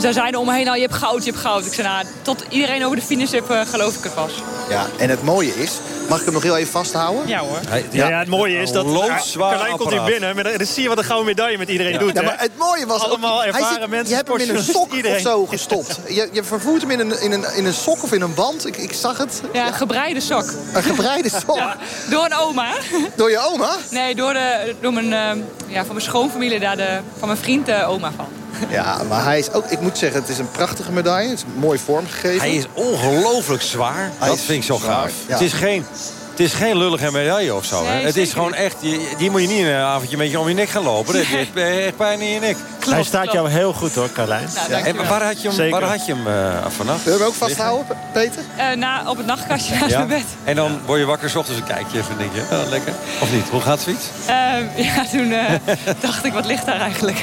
Ze zeiden om me heen, nou, je hebt goud, je hebt goud. Ik zei, nou, tot iedereen over de finish heb, eh, geloof ik het pas. Ja, en het mooie is... Mag ik hem nog heel even vasthouden? Ja hoor. Ja, ja, het mooie is dat loodzwaar Carlijn komt hier binnen. Maar dan zie je wat een gouden medaille met iedereen doet. Ja, hè? maar het mooie was... ook- Allemaal hij ervaren zit- mensen. Je hebt hem in een sok iedereen. of zo gestopt. Je, je vervoert hem in een, in, een, in een sok of in een band. Ik, ik zag het. Ja, gebreide sok. Een gebreide (laughs) sok. Ja, door een oma. Door je oma? Nee, door, de, door mijn, eh, ja, van mijn schoonfamilie, daar de, van mijn vriend de oma van. Ja, maar hij is ook... Ik moet zeggen, het is een prachtige medaille. Het is mooi vormgegeven. Hij is ongelooflijk zwaar. Hij dat is vind ik zo zwaar, gaaf. ja. Het is geen Het is geen lullige medaille of zo. hè? Het is gewoon echt, die, die moet je niet in een avondje met je om je nek gaan lopen. Dat heeft echt pijn in je nek. Hij staat jou heel goed hoor, Carlijn. Nou, en waar had je hem, Zeker. waar had je hem eh, vanaf? Willen we hem ook vasthouden, Peter? Eh, na, op het nachtkastje naast Ja? mijn bed. En dan word je wakker, 's ochtends en kijk je even en denk je, oh, lekker. Of niet? Hoe gaat zoiets? Eh, (laughs) ja, toen eh, (laughs) dacht ik, wat ligt daar eigenlijk?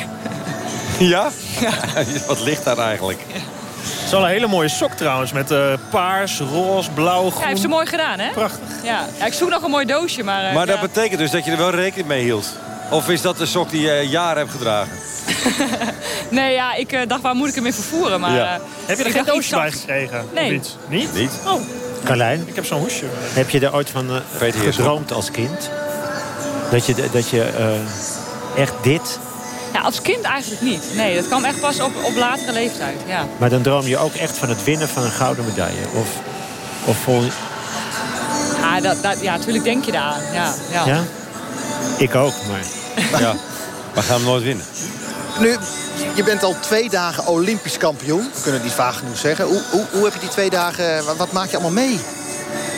(laughs) Ja? (laughs) Wat ligt daar eigenlijk? Het is wel een hele mooie sok trouwens. Met eh, paars, roze, blauw, Ja, groen. hij heeft ze mooi gedaan, hè? Prachtig. Ja. ja, ik zoek nog een mooi doosje, maar... eh, Maar dat ja. betekent dus dat je er wel rekening mee hield. Of is dat de sok die je jaren hebt gedragen? (laughs) Nee, ja, ik eh, dacht, waar moet ik hem in vervoeren? Maar, Ja. eh, Heb je er geen doosje bij gekregen? Nee. Niet? Niet. Oh, Carlijn, ik heb zo'n hoesje. heb je er ooit van eh, Heerschop. gedroomd als kind? Dat je, dat je eh, echt dit... Ja, als kind eigenlijk niet. Nee, dat kwam echt pas op, op latere leeftijd, ja. Maar dan droom je ook echt van het winnen van een gouden medaille. Of, of vol... Ja, dat, dat, ja, natuurlijk denk je daar aan. Ja, ja. Ja? Ik ook, maar... (laughs) Ja, we gaan hem nooit winnen. Nu, je bent al twee dagen Olympisch kampioen. We kunnen het niet vaag genoeg zeggen. Hoe, hoe, hoe heb je die twee dagen... Wat, wat maak je allemaal mee?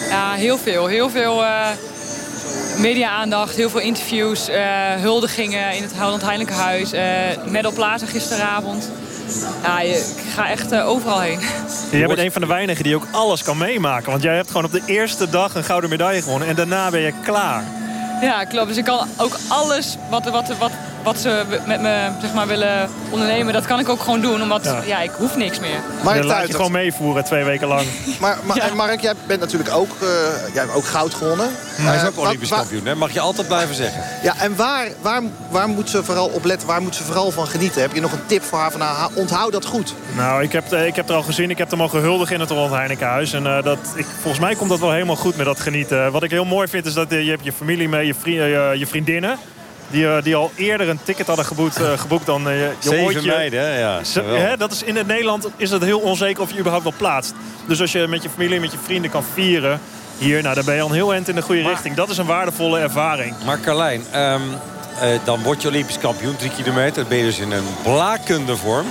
Ja, heel veel. Heel veel eh, media-aandacht, heel veel interviews, eh, huldigingen in het Holland Heinekenhuis. eh Medal Plaza gisteravond. Ja, je, ik ga echt eh, overal heen. Jij bent een van de weinigen die ook alles kan meemaken. Want jij hebt gewoon op de eerste dag een gouden medaille gewonnen. En daarna ben je klaar. Ja, klopt. Dus ik kan ook alles wat, wat, wat, wat ze met me zeg maar, willen ondernemen, dat kan ik ook gewoon doen. Omdat Ja. ja. ik hoef niks meer. Mark Dan laat je Tuitert. gewoon meevoeren twee weken lang. (laughs) Maar, maar en Mark, jij bent natuurlijk ook, eh, jij hebt ook goud gewonnen. Hij is Eh, ook Olympisch waar- kampioen, hè? mag je altijd blijven zeggen. Ja, en waar, waar, waar moet ze vooral op letten? Waar moet ze vooral van genieten? Heb je nog een tip voor haar? Van, nou, ha- onthoud dat goed. Nou, ik heb, eh, ik heb er al gezien. Ik heb er mogen huldigen in het Roland Heinekenhuis. En eh, dat, ik, volgens mij komt dat wel helemaal goed met dat genieten. Wat ik heel mooi vind is dat eh, je hebt je familie mee, je, vri- eh, je, je vriendinnen. Die, eh, die al eerder een ticket hadden geboekt, eh, geboekt dan eh, je Zeven ooit meiden, hè? Ja, Ze- hè, dat is in het Nederland is het heel onzeker of je überhaupt wel plaatst. Dus als je met je familie en met je vrienden kan vieren hier, nou, dan ben je al een heel eind in de goede richting. Dat is een waardevolle ervaring. Maar Carlijn, ehm, eh, dan word je Olympisch kampioen, drie kilometer. Dan ben je dus in een blakende vorm.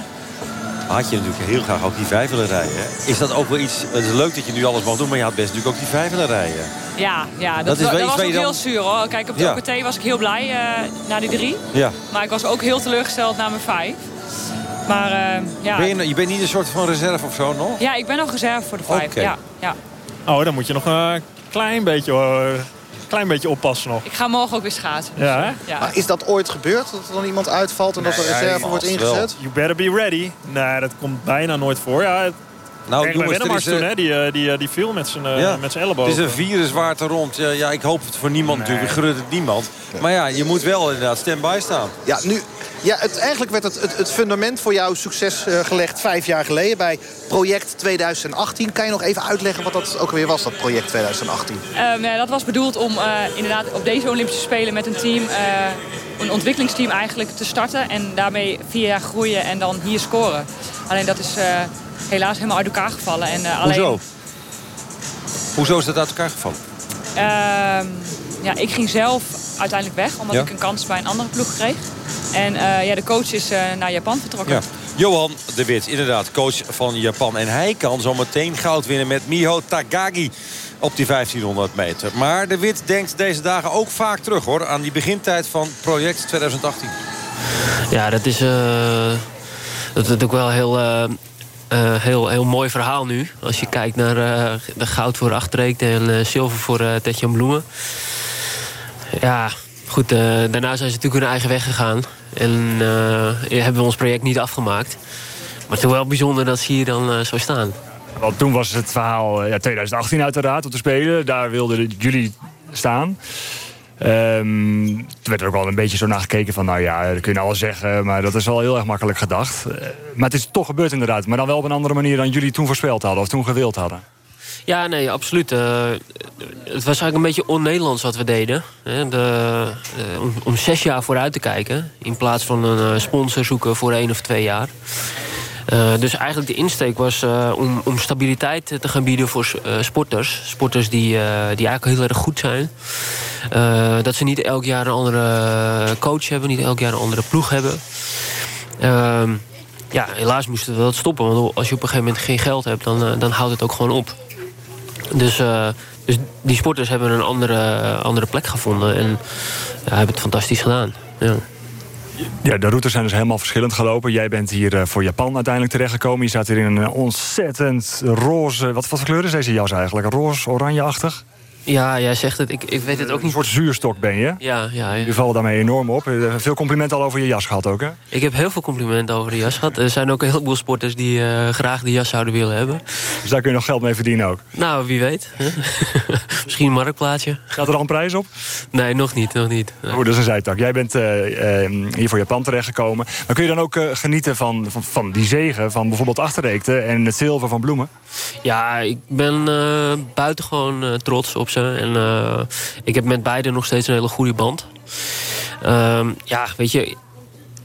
Had je natuurlijk heel graag ook die vijf willen rijden. Is dat ook wel iets... Het is leuk dat je nu alles mag doen, maar je had best natuurlijk ook die vijf willen rijden. Ja, ja dat, Dat is dat iets was ook dan- heel zuur hoor. Kijk, op de Ja. OKT was ik heel blij eh, na die drie. Ja. Maar ik was ook heel teleurgesteld na mijn vijf. Maar eh, ja, Ben je, je bent niet een soort van reserve of zo nog? ja, ik ben nog reserve voor de vijf. Oké. Ja, ja. Oh, dan moet je nog een klein beetje, klein beetje oppassen nog. Ik ga morgen ook weer schaatsen. dus, Ja, eh, ja. Maar is dat ooit gebeurd? Dat er dan iemand uitvalt en dat ja, reserve wordt ingezet? You better be ready. Nee, dat komt bijna nooit voor. Ja, het, Nou, Kijk, jongens, er is, eh, toen, hè, die, eh, die, eh, die viel met zijn eh, Ja. met zijn elleboog. Het is een virus waar te rond. Ja, ja, ik hoop het voor niemand natuurlijk. Ik gun het niemand. Maar ja, je moet wel inderdaad stand-by staan. Ja, nu, ja het, eigenlijk werd het, het, het fundament voor jouw succes eh, gelegd vijf jaar geleden bij project 2018. Kan je nog even uitleggen wat dat ook alweer was, dat project 2018? Ehm, ja, dat was bedoeld om eh, inderdaad op deze Olympische Spelen met een team, eh, een ontwikkelingsteam eigenlijk te starten. En daarmee vier jaar groeien en dan hier scoren. Alleen dat is eh, helaas helemaal uit elkaar gevallen. En, eh, alleen, Hoezo? Hoezo is dat uit elkaar gevallen? Ehm, ja, ik ging zelf uiteindelijk weg, omdat Ja. ik een kans bij een andere ploeg kreeg. En eh, ja, de coach is eh, naar Japan vertrokken. Ja. Johan de Wit, inderdaad, coach van Japan. En hij kan zo meteen goud winnen met Miho Tagagi op die 1500 meter. Maar de Wit denkt deze dagen ook vaak terug hoor, aan die begintijd van project 2018. Ja, dat is, eh, dat is natuurlijk wel heel, eh, eh, heel, heel mooi verhaal nu. Als je kijkt naar eh, de goud voor Achterreek en eh, zilver voor eh Tetjan Bloemen. Ja, goed, daarna zijn ze natuurlijk hun eigen weg gegaan. En hebben we ons project niet afgemaakt. Maar het is wel bijzonder dat ze hier dan zo staan. Want toen was het verhaal ja, 2018 uiteraard op te spelen. Daar wilden jullie staan. Ehm, toen werd er ook wel een beetje zo naar gekeken van... nou ja, dat kun je nou wel zeggen, maar dat is wel heel erg makkelijk gedacht. Eh, maar het is toch gebeurd inderdaad. Maar dan wel op een andere manier dan jullie toen voorspeld hadden... of toen gewild hadden. Ja, nee, absoluut. Eh, het was eigenlijk een beetje on-Nederlands wat we deden. De, eh, om, om zes jaar vooruit te kijken. In plaats van een sponsor zoeken voor één of twee jaar. Eh, dus eigenlijk de insteek was eh, om, om stabiliteit te gaan bieden voor eh, sporters. Sporters die, die eigenlijk heel erg goed zijn. Dat ze niet elk jaar een andere coach hebben. Niet elk jaar een andere ploeg hebben. Ehm, ja, helaas moesten we dat stoppen. Want als je op een gegeven moment geen geld hebt, dan, dan houdt het ook gewoon op. Dus, dus die sporters hebben een andere, andere plek gevonden. En ja, hebben het fantastisch gedaan. Ja. Ja, de routes zijn dus helemaal verschillend gelopen. Jij bent hier eh, voor Japan uiteindelijk terechtgekomen. Je staat hier in een ontzettend roze... Wat, wat voor kleur is deze jas eigenlijk? Roze, oranje-achtig? Ja, jij zegt het. Ik, ik weet het ook Een niet. soort zuurstok ben je. Ja, ja. Je valt daarmee enorm op. Eh, Veel complimenten al over je jas gehad ook, hè? Ik heb heel veel complimenten over de jas gehad. Er zijn ook een heleboel sporters die eh, graag die jas zouden willen hebben. Dus daar kun je nog geld mee verdienen ook. Nou, wie weet. hè? (laughs) Misschien een marktplaatsje. Gaat er al een prijs op? Nee, nog niet, nog niet. Oh, dat is een zijtak. Jij bent eh, eh, hier voor Japan terechtgekomen. Maar kun je dan ook genieten van, van, van die zegen van bijvoorbeeld Achterreekte... en het zilver van Bloemen? Ja, ik ben buitengewoon trots op En eh, ik heb met beiden nog steeds een hele goede band. Ehm, ja, weet je,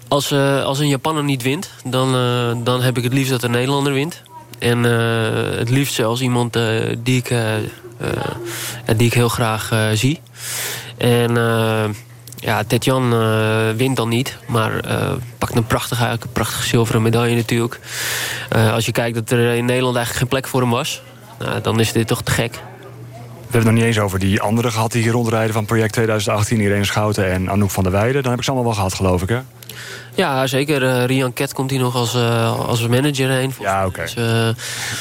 als, eh, als een Japanner niet wint... Dan, eh, dan heb ik het liefst dat een Nederlander wint. En het liefst zelfs iemand die, ik, die ik heel graag zie. En ja, Tetjan wint dan niet, maar pakt een prachtige, een prachtige zilveren medaille natuurlijk. Als je kijkt dat er in Nederland eigenlijk geen plek voor hem was, nou, dan is dit toch te gek. We hebben het nog niet eens over die anderen gehad die hier rondrijden van project 2018. Irene Schouten en Anouk van der Weijden. Dan heb ik ze allemaal wel gehad, geloof ik, hè? Ja, zeker. Eh, Rian Ket komt hier nog als, eh, als manager heen. Ja, oké. Dus, eh,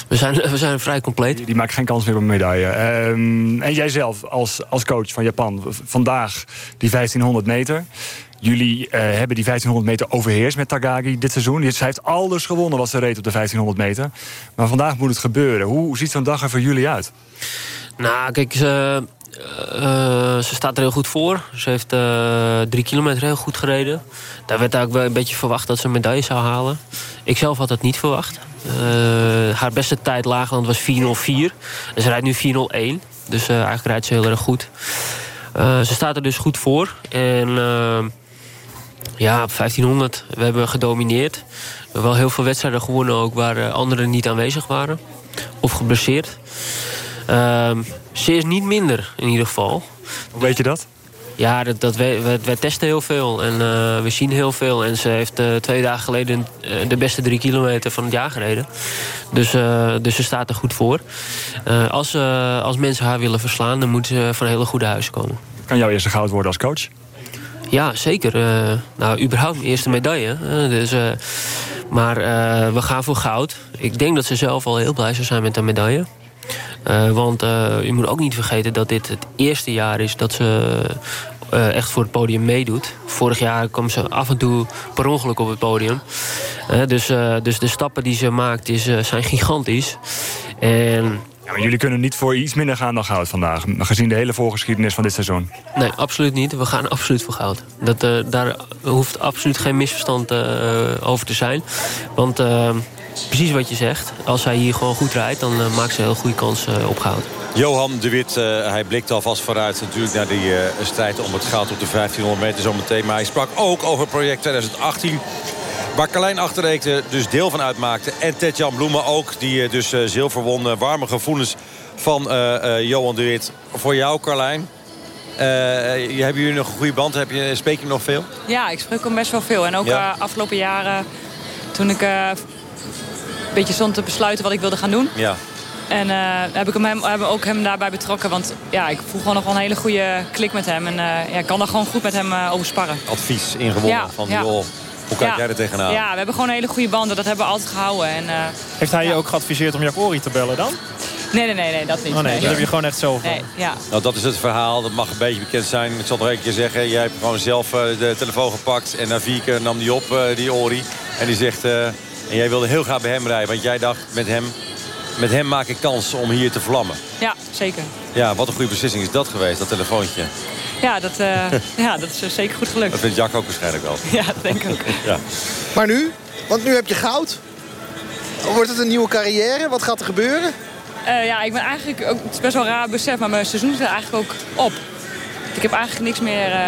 we, zijn, (laughs) we zijn vrij compleet. Die, die maakt geen kans meer op een medaille. Ehm, en jij zelf als, als coach van Japan, vandaag die 1500 meter. Jullie hebben die 1500 meter overheerst met Tagagi dit seizoen. Zij heeft alles gewonnen wat ze reed op de 1500 meter. Maar vandaag moet het gebeuren. Hoe ziet zo'n dag er voor jullie uit? Nou, kijk, ze, eh, ze staat er heel goed voor. Ze heeft eh, drie kilometer heel goed gereden. Daar werd eigenlijk wel een beetje verwacht dat ze een medaille zou halen. Ik zelf had dat niet verwacht. Eh, haar beste tijd laagland was 4.04. En ze rijdt nu 4.01. Dus eh, eigenlijk rijdt ze heel erg goed. Eh, ze staat er dus goed voor. En eh, ja, op 1500. We hebben gedomineerd. We hebben wel heel veel wedstrijden gewonnen ook waar eh, anderen niet aanwezig waren. Of geblesseerd. Ehm, ze is niet minder, in ieder geval. Hoe weet je dat? Ja, dat, dat we testen heel veel en eh, we zien heel veel. En ze heeft eh, twee dagen geleden eh, de beste drie kilometer van het jaar gereden. Dus, dus ze staat er goed voor. Als, als mensen haar willen verslaan, dan moeten ze van hele goede huizen komen. Kan jouw eerste goud worden als coach? Ja, zeker. Nou, überhaupt eerste medaille. dus, maar we gaan voor goud. Ik denk dat ze zelf al heel blij zou zijn met de medaille. Eh, want eh, je moet ook niet vergeten dat dit het eerste jaar is dat ze eh, echt voor het podium meedoet. Vorig jaar kwam ze af en toe per ongeluk op het podium. Dus, dus de stappen die ze maakt is, zijn gigantisch. En Ja, maar jullie kunnen niet voor iets minder gaan dan goud vandaag. Gezien de hele voorgeschiedenis van dit seizoen. Nee, absoluut niet. We gaan absoluut voor goud. Dat, daar hoeft absoluut geen misverstand over te zijn. Want precies wat je zegt. Als hij hier gewoon goed rijdt, dan eh, maakt ze een heel goede kans eh, op goud. Johan de Wit, eh, hij blikt alvast vooruit natuurlijk naar die eh, strijd om het goud op de 1500 meter zometeen. Maar hij sprak ook over het project 2018. Waar Carlijn Achterreekte dus deel van uitmaakte. En Tetjan Bloemen ook, die dus eh, zilver won. Warme gevoelens van eh, eh, Johan de Wit. Voor jou, Carlijn. Eh, eh, hebben jullie nog een goede band? Heb je, spreek je nog veel? Ja, ik spreek hem best wel veel. En ook Ja. afgelopen jaren, toen ik eh, een beetje stond te besluiten wat ik wilde gaan doen. Ja. En eh, heb ik hem, ook hem daarbij betrokken. Want ja, ik voel gewoon nog wel een hele goede klik met hem. En eh, ja, ik kan daar gewoon goed met hem eh, over sparren. Advies ingewonnen Ja, van, ja. joh, hoe kijk Ja. jij er tegenaan? Ja, we hebben gewoon een hele goede banden. Dat hebben we altijd gehouden. En, eh, Heeft hij je ook geadviseerd om Jack Ori te bellen dan? nee, nee, nee, nee, dat niet. Oh nee, dat heb je gewoon echt zo. Nee, ja. Nou, dat is het verhaal. Dat mag een beetje bekend zijn. Ik zal nog een keer zeggen. Jij hebt gewoon zelf de telefoon gepakt. En na vier keer nam die op, eh, die Ori. En die zegt... en jij wilde heel graag bij hem rijden. Want jij dacht, met hem, met hem maak ik kans om hier te vlammen. ja, zeker. Ja, wat een goede beslissing is dat geweest, dat telefoontje. Ja, dat, eh, (laughs) ja, dat is eh, zeker goed gelukt. Dat vindt Jack ook waarschijnlijk wel. (laughs) Ja, dat denk ik ook. (laughs) Ja. Maar nu? Want nu heb je goud. Wordt het een nieuwe carrière? Wat gaat er gebeuren? Eh, ja, ik ben eigenlijk ook, het is best wel een raar besef, maar mijn seizoen zit er eigenlijk ook op. Ik heb eigenlijk niks meer eh,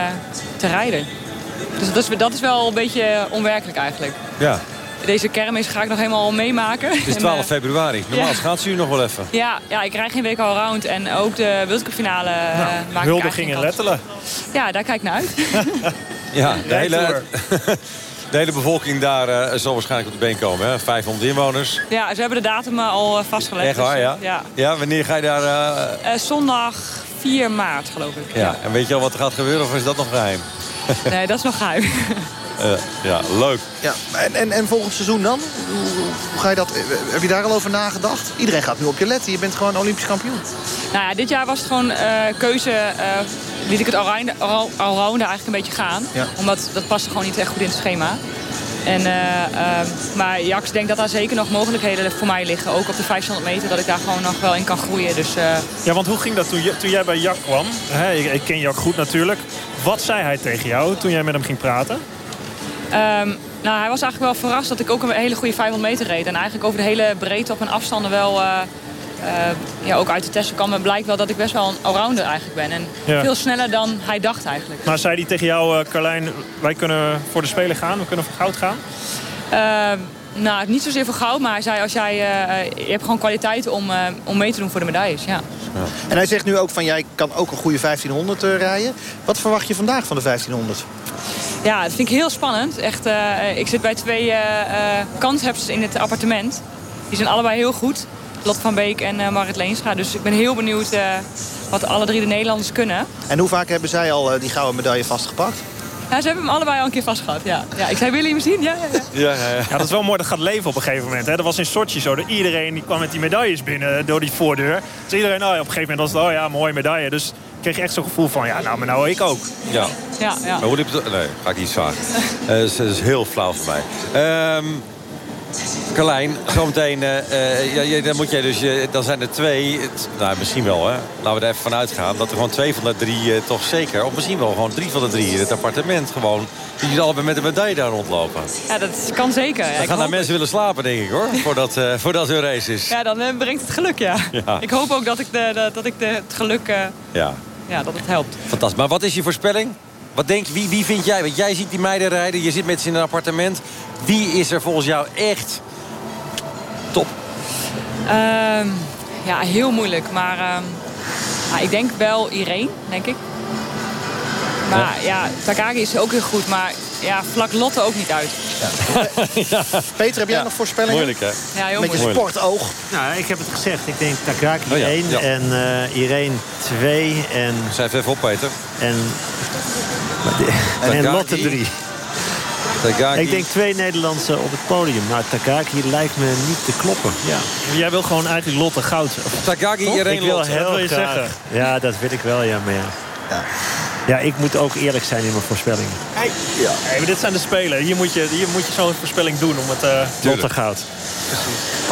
te rijden. Dus dat is, dat is wel een beetje onwerkelijk eigenlijk. ja. Deze kermis ga ik nog helemaal meemaken. Het is 12 februari. (laughs) Normaal ja. gaat ze u nog wel even. Ja, ja, ik rijd geen week al round en ook de World Cup finale eh, maak ik Hulde ging in. Lettelen. Ja, daar kijk ik naar uit. (laughs) Ja, de hele. (laughs) De hele bevolking daar eh, zal waarschijnlijk op de been komen. Hè? 500 inwoners. Ja, ze hebben de datum eh, al eh, vastgelegd. Echt waar, dus, ja? eh, ja. Ja, wanneer ga je daar... eh, Eh, zondag 4 maart, geloof ik. ja. En weet je al wat er gaat gebeuren of is dat nog geheim? Nee, dat is nog geheim. Eh, ja, leuk. Ja, en, en, en volgend seizoen dan? Hoe, hoe ga je dat, heb je daar al over nagedacht? Iedereen gaat nu op je letten. Je bent gewoon Olympisch kampioen. Nou ja, dit jaar was het gewoon eh, keuze... eh, liet ik het allrounder all- eigenlijk een beetje gaan. Ja. Omdat dat paste gewoon niet echt goed in het schema. En, maar ja, ik denk dat daar zeker nog mogelijkheden voor mij liggen. Ook op de 500 meter, dat ik daar gewoon nog wel in kan groeien. Dus eh, Ja, want hoe ging dat toen, je- toen jij bij Jack kwam? Hè, ik, ik ken Jack goed natuurlijk. Wat zei hij tegen jou toen jij met hem ging praten? Ehm, nou, hij was eigenlijk wel verrast dat ik ook een hele goede 500 meter reed. En eigenlijk over de hele breedte op en afstanden wel... eh, eh, ja, ook uit de testen kwam blijkt wel dat ik best wel een allrounder eigenlijk ben. En Ja. veel sneller dan hij dacht eigenlijk. Maar zei hij tegen jou, eh, Carlijn, wij kunnen voor de Spelen gaan, we kunnen voor goud gaan? Nou, niet zozeer voor goud, maar hij zei als jij, eh, je hebt gewoon kwaliteit om, eh, om mee te doen voor de medailles. Ja. En hij zegt nu ook van jij kan ook een goede 1500 eh, rijden. Wat verwacht je vandaag van de 1500? ja, dat vind ik heel spannend. Echt, eh, ik zit bij twee eh eh, kanshebsters in het appartement. Die zijn allebei heel goed. Lotte van Beek en eh, Marit Leenstra. Dus ik ben heel benieuwd eh, wat alle drie de Nederlanders kunnen. En hoe vaak hebben zij al eh, die gouden medaille vastgepakt? Ja, ze hebben hem allebei al een keer vastgehad. Ja. Ja, ik zei, willen jullie hem zien? Ja, ja, ja. Ja, ja, ja. Ja, dat is wel mooi, dat gaat leven op een gegeven moment. Hè. Dat was in Sochi zo. Dat iedereen die kwam met die medailles binnen eh, door die voordeur. Dus iedereen, oh, ja, op een gegeven moment was het, oh ja, mooie medaille. Dus kreeg je echt zo'n gevoel van, ja, nou, maar nou ik ook. Ja. ja, ja. Maar hoe liep het? Nee, ga ik niet vragen. Eh, dat, is, dat is heel flauw voor mij. Ehm Carlijn, zometeen, eh, ja, dan, moet jij dus, dan zijn er twee, het- nou misschien wel hè, laten we er even van uitgaan... dat er gewoon twee van de drie eh, toch zeker, of misschien wel gewoon drie van de drie in het appartement gewoon... die allebei met een medaille daar rondlopen. ja dat kan zeker. Dan gaan daar mensen willen slapen, denk ik hoor, (laughs) voordat, voordat hun race is. ja, dan brengt het geluk, ja. Ja. Ik hoop ook dat, ik de, de- dat ik de, het geluk, Ja, ja, dat het helpt. fantastisch. Maar wat is je voorspelling? Wat denk, wie, wie vind jij? Want jij ziet die meiden rijden, je zit met ze in een appartement. Wie is er volgens jou echt top? Ehm, ja, heel moeilijk. Maar ehm, ik denk wel Irene, denk ik. Maar ja, Takagi is ook heel goed. Maar ja, vlak Lotte ook niet uit. Peter, heb jij nog voorspellingen? Moeilijk, hè? Ja, heel Met je moeilijk. sportoog. Nou, ik heb het gezegd. Ik denk Takaki Oh ja, 1 ja. en eh Irene 2 en... Schrijf even op, Peter. En, en. Lotte 3. Takagi. Ik denk twee Nederlandse op het podium. Maar Takaki lijkt me niet te kloppen. Ja. Jij wil gewoon eigenlijk Lotte goud. Takagi, ik Irene wil Lotte. heel Dat wil je graag. zeggen. Ja, dat wil ik wel, ja. Maar ja. ja. Ik moet ook eerlijk zijn in mijn voorspellingen. Ja. Maar dit zijn de Spelen. Hier moet je, hier moet je zo'n voorspelling doen om het... eh, Lotte goud.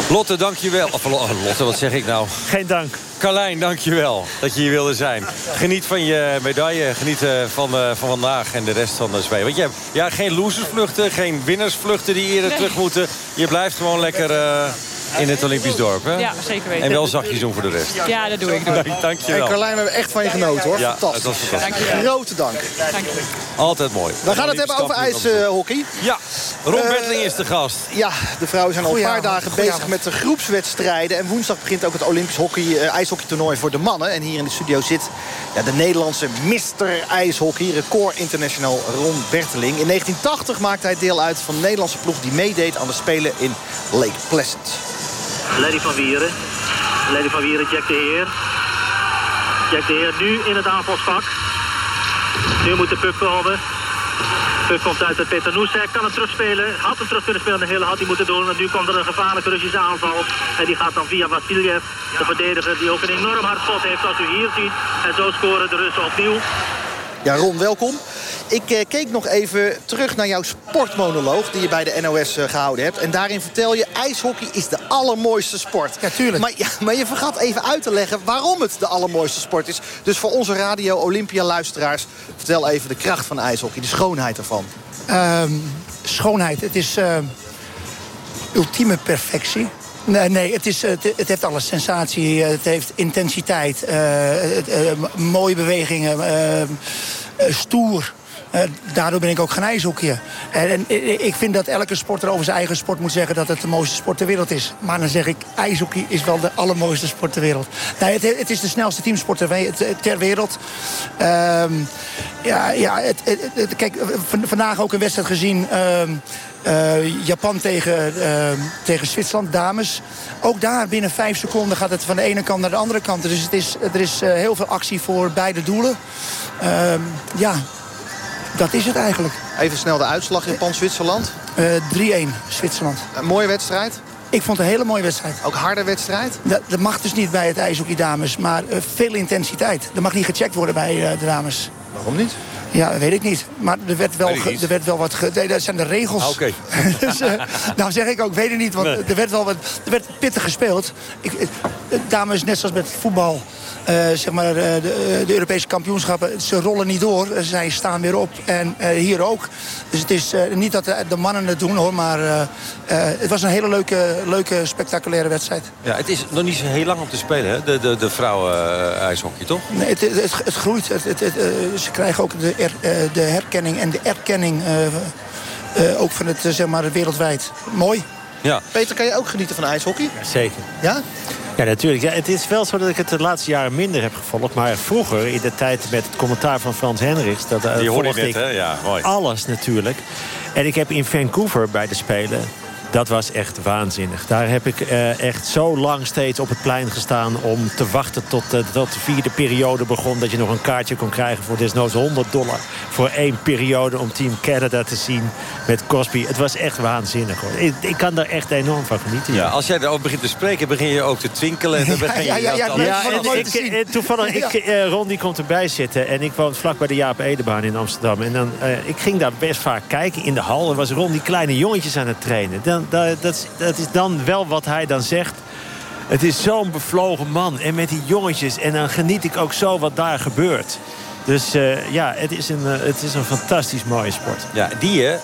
Lotte, dankjewel. Of oh, Lotte, wat zeg ik nou? Geen dank. Carlijn, dankjewel dat je hier wilde zijn. Geniet van je medaille. Geniet eh, van, eh, van vandaag en de rest van de Spelen. Want je hebt ja, geen losersvluchten, geen winnersvluchten die eerder Nee. terug moeten. Je blijft gewoon lekker eh, in het Olympisch dorp. Hè? Ja, zeker weten. En wel zachtjes doen voor de rest. Ja, dat doe ik. Doe ik. (laughs) En Dankjewel. Carlijn, we hebben echt van je genoten hoor. Ja, Fantastisch. was fantastisch. Grote dank. Altijd mooi. We gaan het hebben over ijshockey. Ja, Ron Eh, Berteling is de gast. Ja, de vrouwen zijn al een paar dagen bezig met de groepswedstrijden. En woensdag begint ook het Olympisch hockey, eh, ijshockeytoernooi voor de mannen. En hier in de studio zit ja, de Nederlandse Mister IJshockey, record international Ron Berteling. In 1980 maakte hij deel uit van de Nederlandse ploeg die meedeed aan de Spelen in Lake Placid. Lady van Wieren. Lady van Wieren, Jack de Heer. Jack de Heer nu in het aanvalsvak. Nu moet de puck komen. Puck komt uit het Peter kan hem terugspelen. Had hem terug kunnen spelen. De hele had hij moeten doen. En nu komt er een gevaarlijke Russische aanval. En die gaat dan via Vasiljev. De verdediger die ook een enorm hard schot heeft. Zoals u hier ziet. En zo scoren de Russen opnieuw. Ja, Ron, welkom. Ik eh, keek nog even terug naar jouw sportmonoloog... die je bij de NOS eh, gehouden hebt. En daarin vertel je, ijshockey is de allermooiste sport. Ja, tuurlijk. Maar, ja, maar je vergat even uit te leggen waarom het de allermooiste sport is. Dus voor onze Radio Olympia luisteraars... vertel even de kracht van ijshockey, de schoonheid ervan. Ehm, schoonheid, het is eh, ultieme perfectie. Nee, nee het, is, het, het heeft alle sensatie, het heeft intensiteit, het, mooie bewegingen, stoer. Eh, daardoor ben ik ook gaan ijshockeyen. En, en ik vind dat elke sporter over zijn eigen sport moet zeggen... dat het de mooiste sport ter wereld is. Maar dan zeg ik, ijshockey is wel de allermooiste sport ter wereld. Het, het is de snelste teamsport ter, ter wereld. Ehm, ja, ja het, kijk, van- vandaag ook een wedstrijd gezien... ehm, eh, Japan tegen, ehm, tegen Zwitserland, dames. Ook daar binnen vijf seconden gaat het van de ene kant naar de andere kant. Dus het is, er is eh, heel veel actie voor beide doelen. Ja, dat is het eigenlijk. Even snel de uitslag Japan-Zwitserland. Eh 3-1, Zwitserland. Een mooie wedstrijd. Ik vond het een hele mooie wedstrijd. Ook harde wedstrijd? Dat, dat mag dus niet bij het ijshockey dames, maar eh, veel intensiteit. Er mag niet gecheckt worden bij eh, de dames. Waarom niet? Ja, weet ik niet. Maar er werd wel, er werd wel wat... Ge nee, dat zijn de regels. Ah, Oké. (laughs) dus, eh, nou zeg ik ook, weet ik niet. Want Nee. er werd wel wat er werd pittig gespeeld. Ik, dames, net zoals met voetbal... eh, zeg maar, eh, de, eh, de Europese kampioenschappen, ze rollen niet door. Zij staan weer op. En eh, hier ook. Dus het is eh, niet dat de, de mannen het doen, hoor. Maar eh, eh, het was een hele leuke, leuke spectaculaire wedstrijd. Ja, het is nog niet zo heel lang om te spelen, hè? De, de, de vrouwen-ijshockey, toch? Nee, het, het, het groeit. Het, het, het, eh, ze krijgen ook de, er- de herkenning en de erkenning... eh, eh, ook van het, zeg maar, wereldwijd. Mooi. Ja. Peter, kan je ook genieten van ijshockey? Zeker. Ja? Ja, natuurlijk. Ja, het is wel zo dat ik het de laatste jaren minder heb gevolgd. Maar vroeger, in de tijd met het commentaar van Frans Hendricks... Dat, eh, Die hoorde net, ik hè? Ja, mooi. alles natuurlijk. En ik heb in Vancouver bij de Spelen... Dat was echt waanzinnig. Daar heb ik eh, echt zo lang steeds op het plein gestaan... om te wachten tot, tot de vierde periode begon... dat je nog een kaartje kon krijgen voor desnoods 100 dollar... voor één periode om Team Canada te zien met Cosby. Het was echt waanzinnig. Hoor. Ik, ik kan daar echt enorm van genieten. Ja, als jij erover begint te spreken, begin je ook te twinkelen. En dan (laughs) begin je Ja, ja, ja, dat- ja, dat- en dat- ik, toevallig, ik, eh, Ron die komt erbij zitten. En ik woon vlak bij de Jaap Edebaan in Amsterdam. En dan, ik ging daar best vaak kijken in de hal. Er was Ron die kleine jongetjes aan het trainen. Dan, dat, dat, is- dat is dan wel wat hij dan zegt. Het is zo'n bevlogen man. En met die jongetjes. En dan geniet ik ook zo wat daar gebeurt. Dus eh, ja, het is, een, eh, het is een fantastisch mooie sport. Ja, die eh,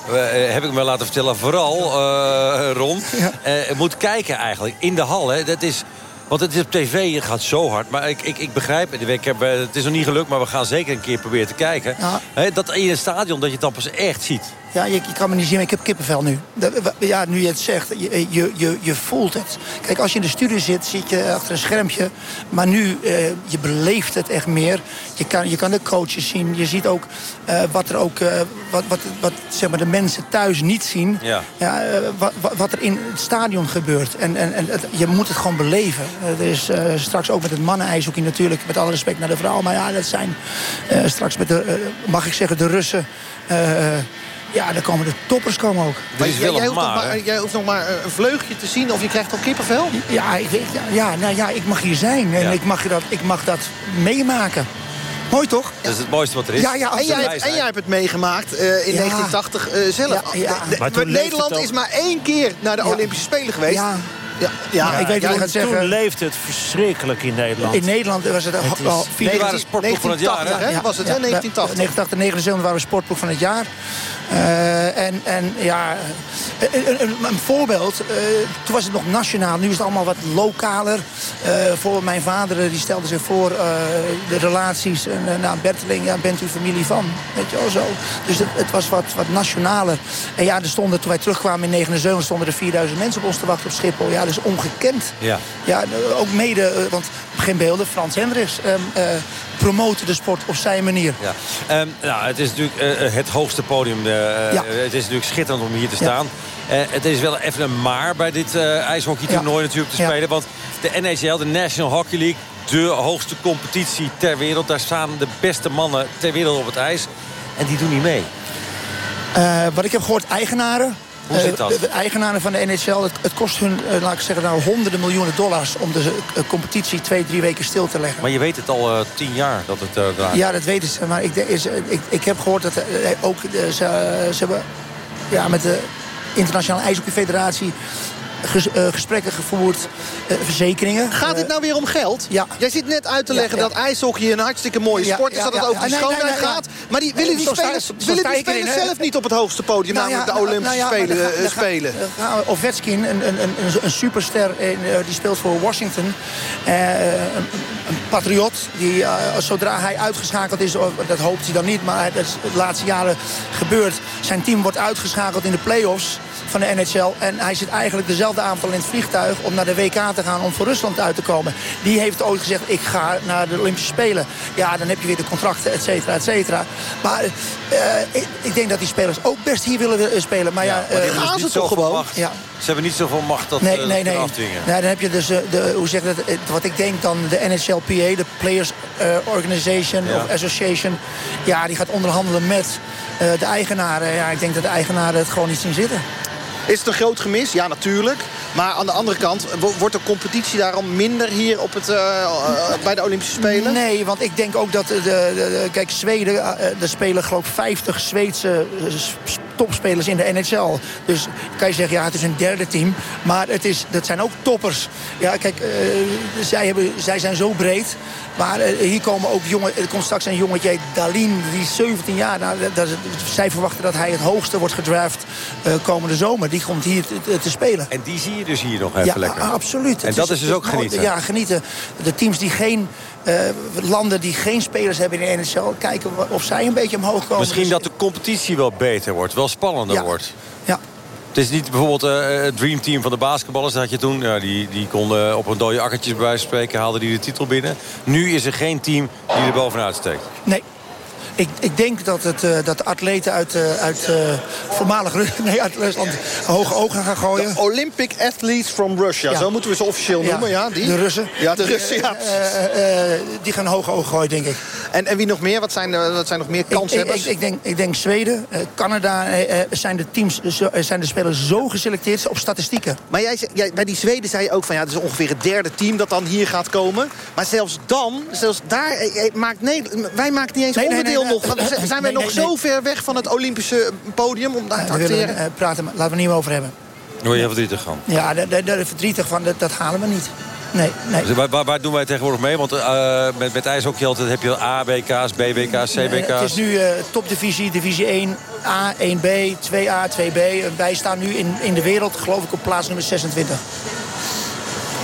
heb ik me laten vertellen, vooral eh, Ron, eh, moet kijken eigenlijk in de hal. Hè. Dat is, want het is op tv, het gaat zo hard. Maar ik, ik, ik begrijp, en ik heb, het is nog niet gelukt, maar we gaan zeker een keer proberen te kijken. Ja. Hè, dat in het stadion, dat je het dan pas echt ziet. Ja, je, je kan me niet zien, maar ik heb kippenvel nu. Ja, nu je het zegt, je, je, je, je voelt het. Kijk, als je in de studio zit, zit je achter een schermpje. Maar nu, eh, je beleeft het echt meer. Je kan, je kan de coaches zien. Je ziet ook eh, wat er ook, eh, wat, wat, wat zeg maar, de mensen thuis niet zien. Ja. Ja, wat, wat- er in het stadion gebeurt. En, en, en het- je moet het gewoon beleven. Er is straks ook met het mannenijshockey natuurlijk... met alle respect naar de vrouw. Maar ja, dat zijn straks met de, mag ik zeggen, de Russen... ja, daar komen de toppers komen ook. Maar jij, jij, hoeft nog maar, jij hoeft nog maar een vleugje te zien of je krijgt al kippenvel? Ja, ik, ja, nou ja, ik mag hier zijn en Ja. ik, mag dat, ik mag dat meemaken. Mooi toch? Dat is het mooiste wat er is. Ja, ja, En jij, hebt, en jij hebt het meegemaakt eh, in Ja. 1980 eh, zelf. Ja, ja. De- de- Maar toen Nederland is maar één keer naar de Ja. Olympische Spelen geweest. Ja, ja, ja, ik weet ja, wat je gaat Toen zeggen. leefde het verschrikkelijk in Nederland. In Nederland was het Het al is- al vier Nee, waren sportploeg van het jaar, hè? hè? Was het, hè? 1980. 1980, 79 waren we sportploeg van het jaar. Eh, en, en ja, een, een- een, voorbeeld. eh, toen was het nog nationaal, nu is het allemaal wat lokaler. Eh voor mijn vader die stelde zich voor de relaties. En nou, Berteling, ja, bent u familie van? Weet je wel zo. Dus het, het was wat, wat nationaler. En ja, er stonden, toen wij terugkwamen in 79 stonden er 4000 mensen op ons te wachten op Schiphol. Ja, dat is ongekend. Ja. Ja, ook mede, want geen beelden, Frans Hendricks eh, promoten de sport op zijn manier. Ja. Ehm, nou, het is natuurlijk eh, het hoogste podium. eh, Ja. Het is natuurlijk schitterend om hier te staan. Eh, het is wel even een maar bij dit eh ijshockeytoernooi natuurlijk te spelen. Want de NHL, de National Hockey League, de hoogste competitie ter wereld. Daar staan de beste mannen ter wereld op het ijs. En die doen niet mee. Eh, wat ik heb gehoord, eigenaren. Hoe zit dat? Eh, de eigenaren van de NHL, het, het kost hun, eh, laat ik zeggen, nou, honderden miljoenen dollars... om de eh, competitie twee, drie weken stil te leggen. Maar je weet het al tien jaar dat het draait. Ja, dat weten ze. Maar ik, is, ik, ik heb gehoord dat ook... ze, ze hebben ja, met de Internationale IJshockeyfederatie... ges- eh, gesprekken gevoerd, eh, verzekeringen. Gaat dit nou weer om geld? Ja. Jij zit net uit te leggen dat ijshockey een hartstikke mooie sport is. dat het over nee, schoonheid gaat. Maar die, willen die spelers, willen die spelers zelf niet op het hoogste podium, Nou namelijk de nou, Olympische nou Spelen, eh, spelen? dan gaan we- Ovechkin, een, een, een, een- superster, eh, die speelt voor Washington. Eh, een, patriot, die eh, zodra hij uitgeschakeld is, dat hoopt hij dan niet... maar dat is de laatste jaren gebeurd. Zijn team wordt uitgeschakeld in de play-offs van de NHL. En hij zit eigenlijk dezelfde aanval in het vliegtuig... om naar de WK te gaan, om voor Rusland uit te komen. Die heeft ooit gezegd, ik ga naar de Olympische Spelen. Ja, dan heb je weer de contracten, et cetera, et cetera. Maar eh, ik, ik denk dat die spelers ook best hier willen eh, spelen. Maar ja, maar die eh, hebben dus niet zoveel macht. Ja. Ze hebben niet zoveel macht dat Nee, nee, nee. afdwingen. Nee, dan heb je dus, de, hoe zeg je dat, wat ik denk dan de NHLPA, de Players Organization Ja. of Association. Ja, die gaat onderhandelen met de eigenaren. Ja, ik denk dat de eigenaren het gewoon niet zien zitten. Is het een groot gemis? Ja, natuurlijk. Maar aan de andere kant, wo- wordt de competitie daarom minder hier op het, eh, eh, bij de Olympische Spelen? Nee, want ik denk ook dat de, de, kijk, Zweden, eh, er spelen geloof ik 50 Zweedse eh, s- topspelers in de NHL. Dus kan je zeggen, ja, het is een derde team. Maar het is, dat zijn ook toppers. Ja, kijk, eh, zij, hebben, zij zijn zo breed. Maar eh, hier komen ook jongen, er komt straks een jongetje, Dalin, die is 17 jaar. Nou, dat, dat- zij verwachten dat hij het hoogste wordt gedraft eh, komende zomer. Die komt hier te, spelen. En die zie je dus hier nog even Ja, lekker. absoluut. En Het dat is dus ook genieten. Ja, genieten. De teams die geen... eh, landen die geen spelers hebben in de NHL... kijken of zij een beetje omhoog komen. Misschien Dus- dat de competitie wel beter wordt, wel spannender Ja. wordt. Ja. Het is niet bijvoorbeeld eh, het dreamteam van de basketballers. Dat had je toen. Ja, die, die konden op een dode akkertjes bij wijze van spreken haalden die de titel binnen. Nu is er geen team die er bovenuit steekt. Nee. Ik, ik denk dat, het, eh, dat de atleten uit, eh, uit eh, voormalig (laughs) nee, uit Rusland hoge ogen gaan gooien. De Olympic Athletes from Russia, Ja. zo moeten we ze officieel noemen. Ja, die? De Russen. Ja, de Russen, ja. Die gaan hoge ogen gooien, denk ik. En, en wie nog meer? Wat zijn, wat zijn nog meer Ik, ik, ik, ik denk, ik denk Zweden, Canada zijn de teams, zijn de spelers zo geselecteerd op statistieken. Maar jij, jij, bij die Zweden zei je ook van ja, het is ongeveer het derde team dat dan hier gaat komen. Maar zelfs dan, zelfs daar eh, eh, maakt Nederland, wij maken niet eens Nee, onderdeel nee, nee. nog. Zijn wij Nee, nog nee, zo nee. ver weg van het Olympische podium om daar te we eh, praten, laten we het niet meer over hebben. Word je verdrietig van. Ja, daar, verdrietig van, dat, dat halen we niet. Nee, nee. Dus waar, waar, waar doen wij tegenwoordig mee? Want eh, met, met ijshockey altijd heb je A, BK's, BWK's, Eh, CBK's. het is nu eh, topdivisie, divisie 1, A, 1B, 2A, 2B. En Wij staan nu in, in de wereld, geloof ik, op plaats nummer 26.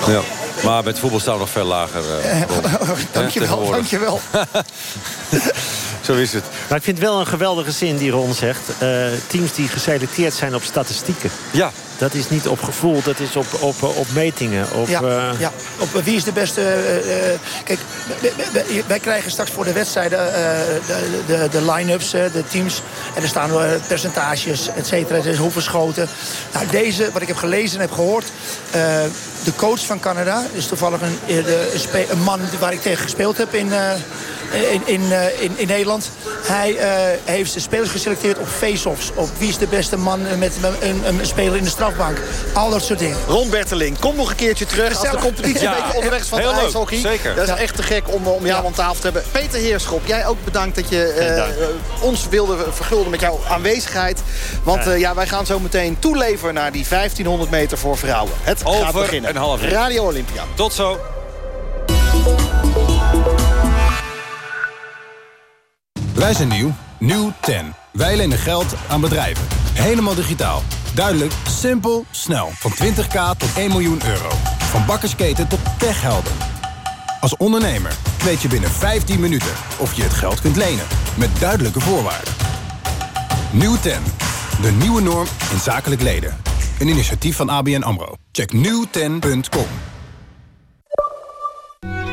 Ja. Maar met voetbal staan we nog veel lager. Hè, (laughs) dankjewel, dankjewel. (laughs) Zo is het. Maar ik vind het wel een geweldige zin die Ron zegt. Eh, teams die geselecteerd zijn op statistieken. Ja. Dat is niet op gevoel, dat is op, op, op metingen. Op, ja, eh, ja, op eh, wie is de beste... eh, kijk, wij- krijgen straks voor de wedstrijden de, de, de line-ups, de teams. En er staan percentages, et cetera. Er is hoeveel schoten. Nou, deze, wat ik heb gelezen en heb gehoord... eh, de coach van Canada is toevallig een, een, een man waar ik tegen gespeeld heb in... in, in, in, in Nederland. Hij heeft de spelers geselecteerd op face-offs. Op wie is de beste man met een, een, een speler in de strafbank. Al dat soort dingen. Ron Berteling, kom nog een keertje terug. Als de competitie Ja, een beetje onderweg is van het leuk, ijshockey. zeker. Dat is Ja. echt te gek om, om jou aan tafel te hebben. Peter Heerschop, jij ook bedankt dat je eh, eh, ons wilde vergulden met jouw aanwezigheid. Want Ja. eh, ja, wij gaan zo meteen toeleveren naar die 1500 meter voor vrouwen. Het gaat Over beginnen. een half uur. Radio Olympia. Tot zo. Wij zijn nieuw. Nieuw 10. Wij lenen geld aan bedrijven. Helemaal digitaal. Duidelijk, simpel, snel. Van 20k tot 1 miljoen euro. Van bakkersketen tot techhelden. Als ondernemer weet je binnen 15 minuten of je het geld kunt lenen. Met duidelijke voorwaarden. Nieuw 10. De nieuwe norm in zakelijk leden. Een initiatief van ABN AMRO. Check nieuw10.com.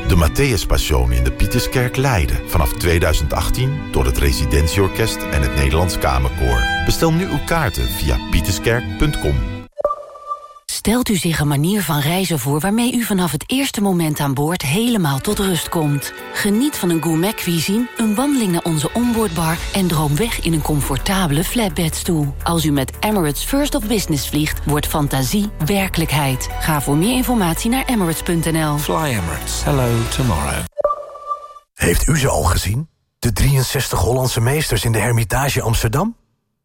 De Matthäus Passion in de Pieterskerk Leiden. Vanaf 2018 door het Residentieorkest en het Nederlands Kamerkoor. Bestel nu uw kaarten via pieterskerk.com. Stelt u zich een manier van reizen voor waarmee u vanaf het eerste moment aan boord helemaal tot rust komt. Geniet van een gourmet cuisine, een wandeling naar onze onboardbar en droom weg in een comfortabele flatbedstoel. Als u met Emirates First of Business vliegt, wordt fantasie werkelijkheid. Ga voor meer informatie naar emirates.nl. Fly Emirates. Hello tomorrow. Heeft u ze al gezien? De 63 Hollandse meesters in de Hermitage Amsterdam?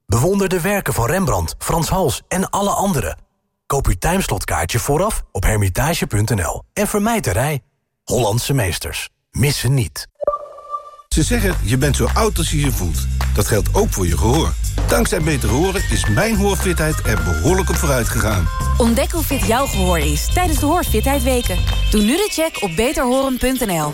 Bewonder de werken van Rembrandt, Frans Hals en alle anderen. Koop uw timeslotkaartje vooraf op hermitage.nl. En vermijd de rij. Hollandse meesters. Missen niet. Ze zeggen, je bent zo oud als je je voelt. Dat geldt ook voor je gehoor. Dankzij Beter Horen is mijn hoorfitheid er behoorlijk op vooruit gegaan. Ontdek hoe fit jouw gehoor is tijdens de Hoorfitheid Weken. Doe nu de check op beterhoren.nl.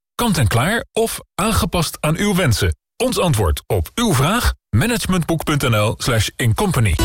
Kant en klaar of aangepast aan uw wensen. Ons antwoord op uw vraag? managementboek.nl slash incompany.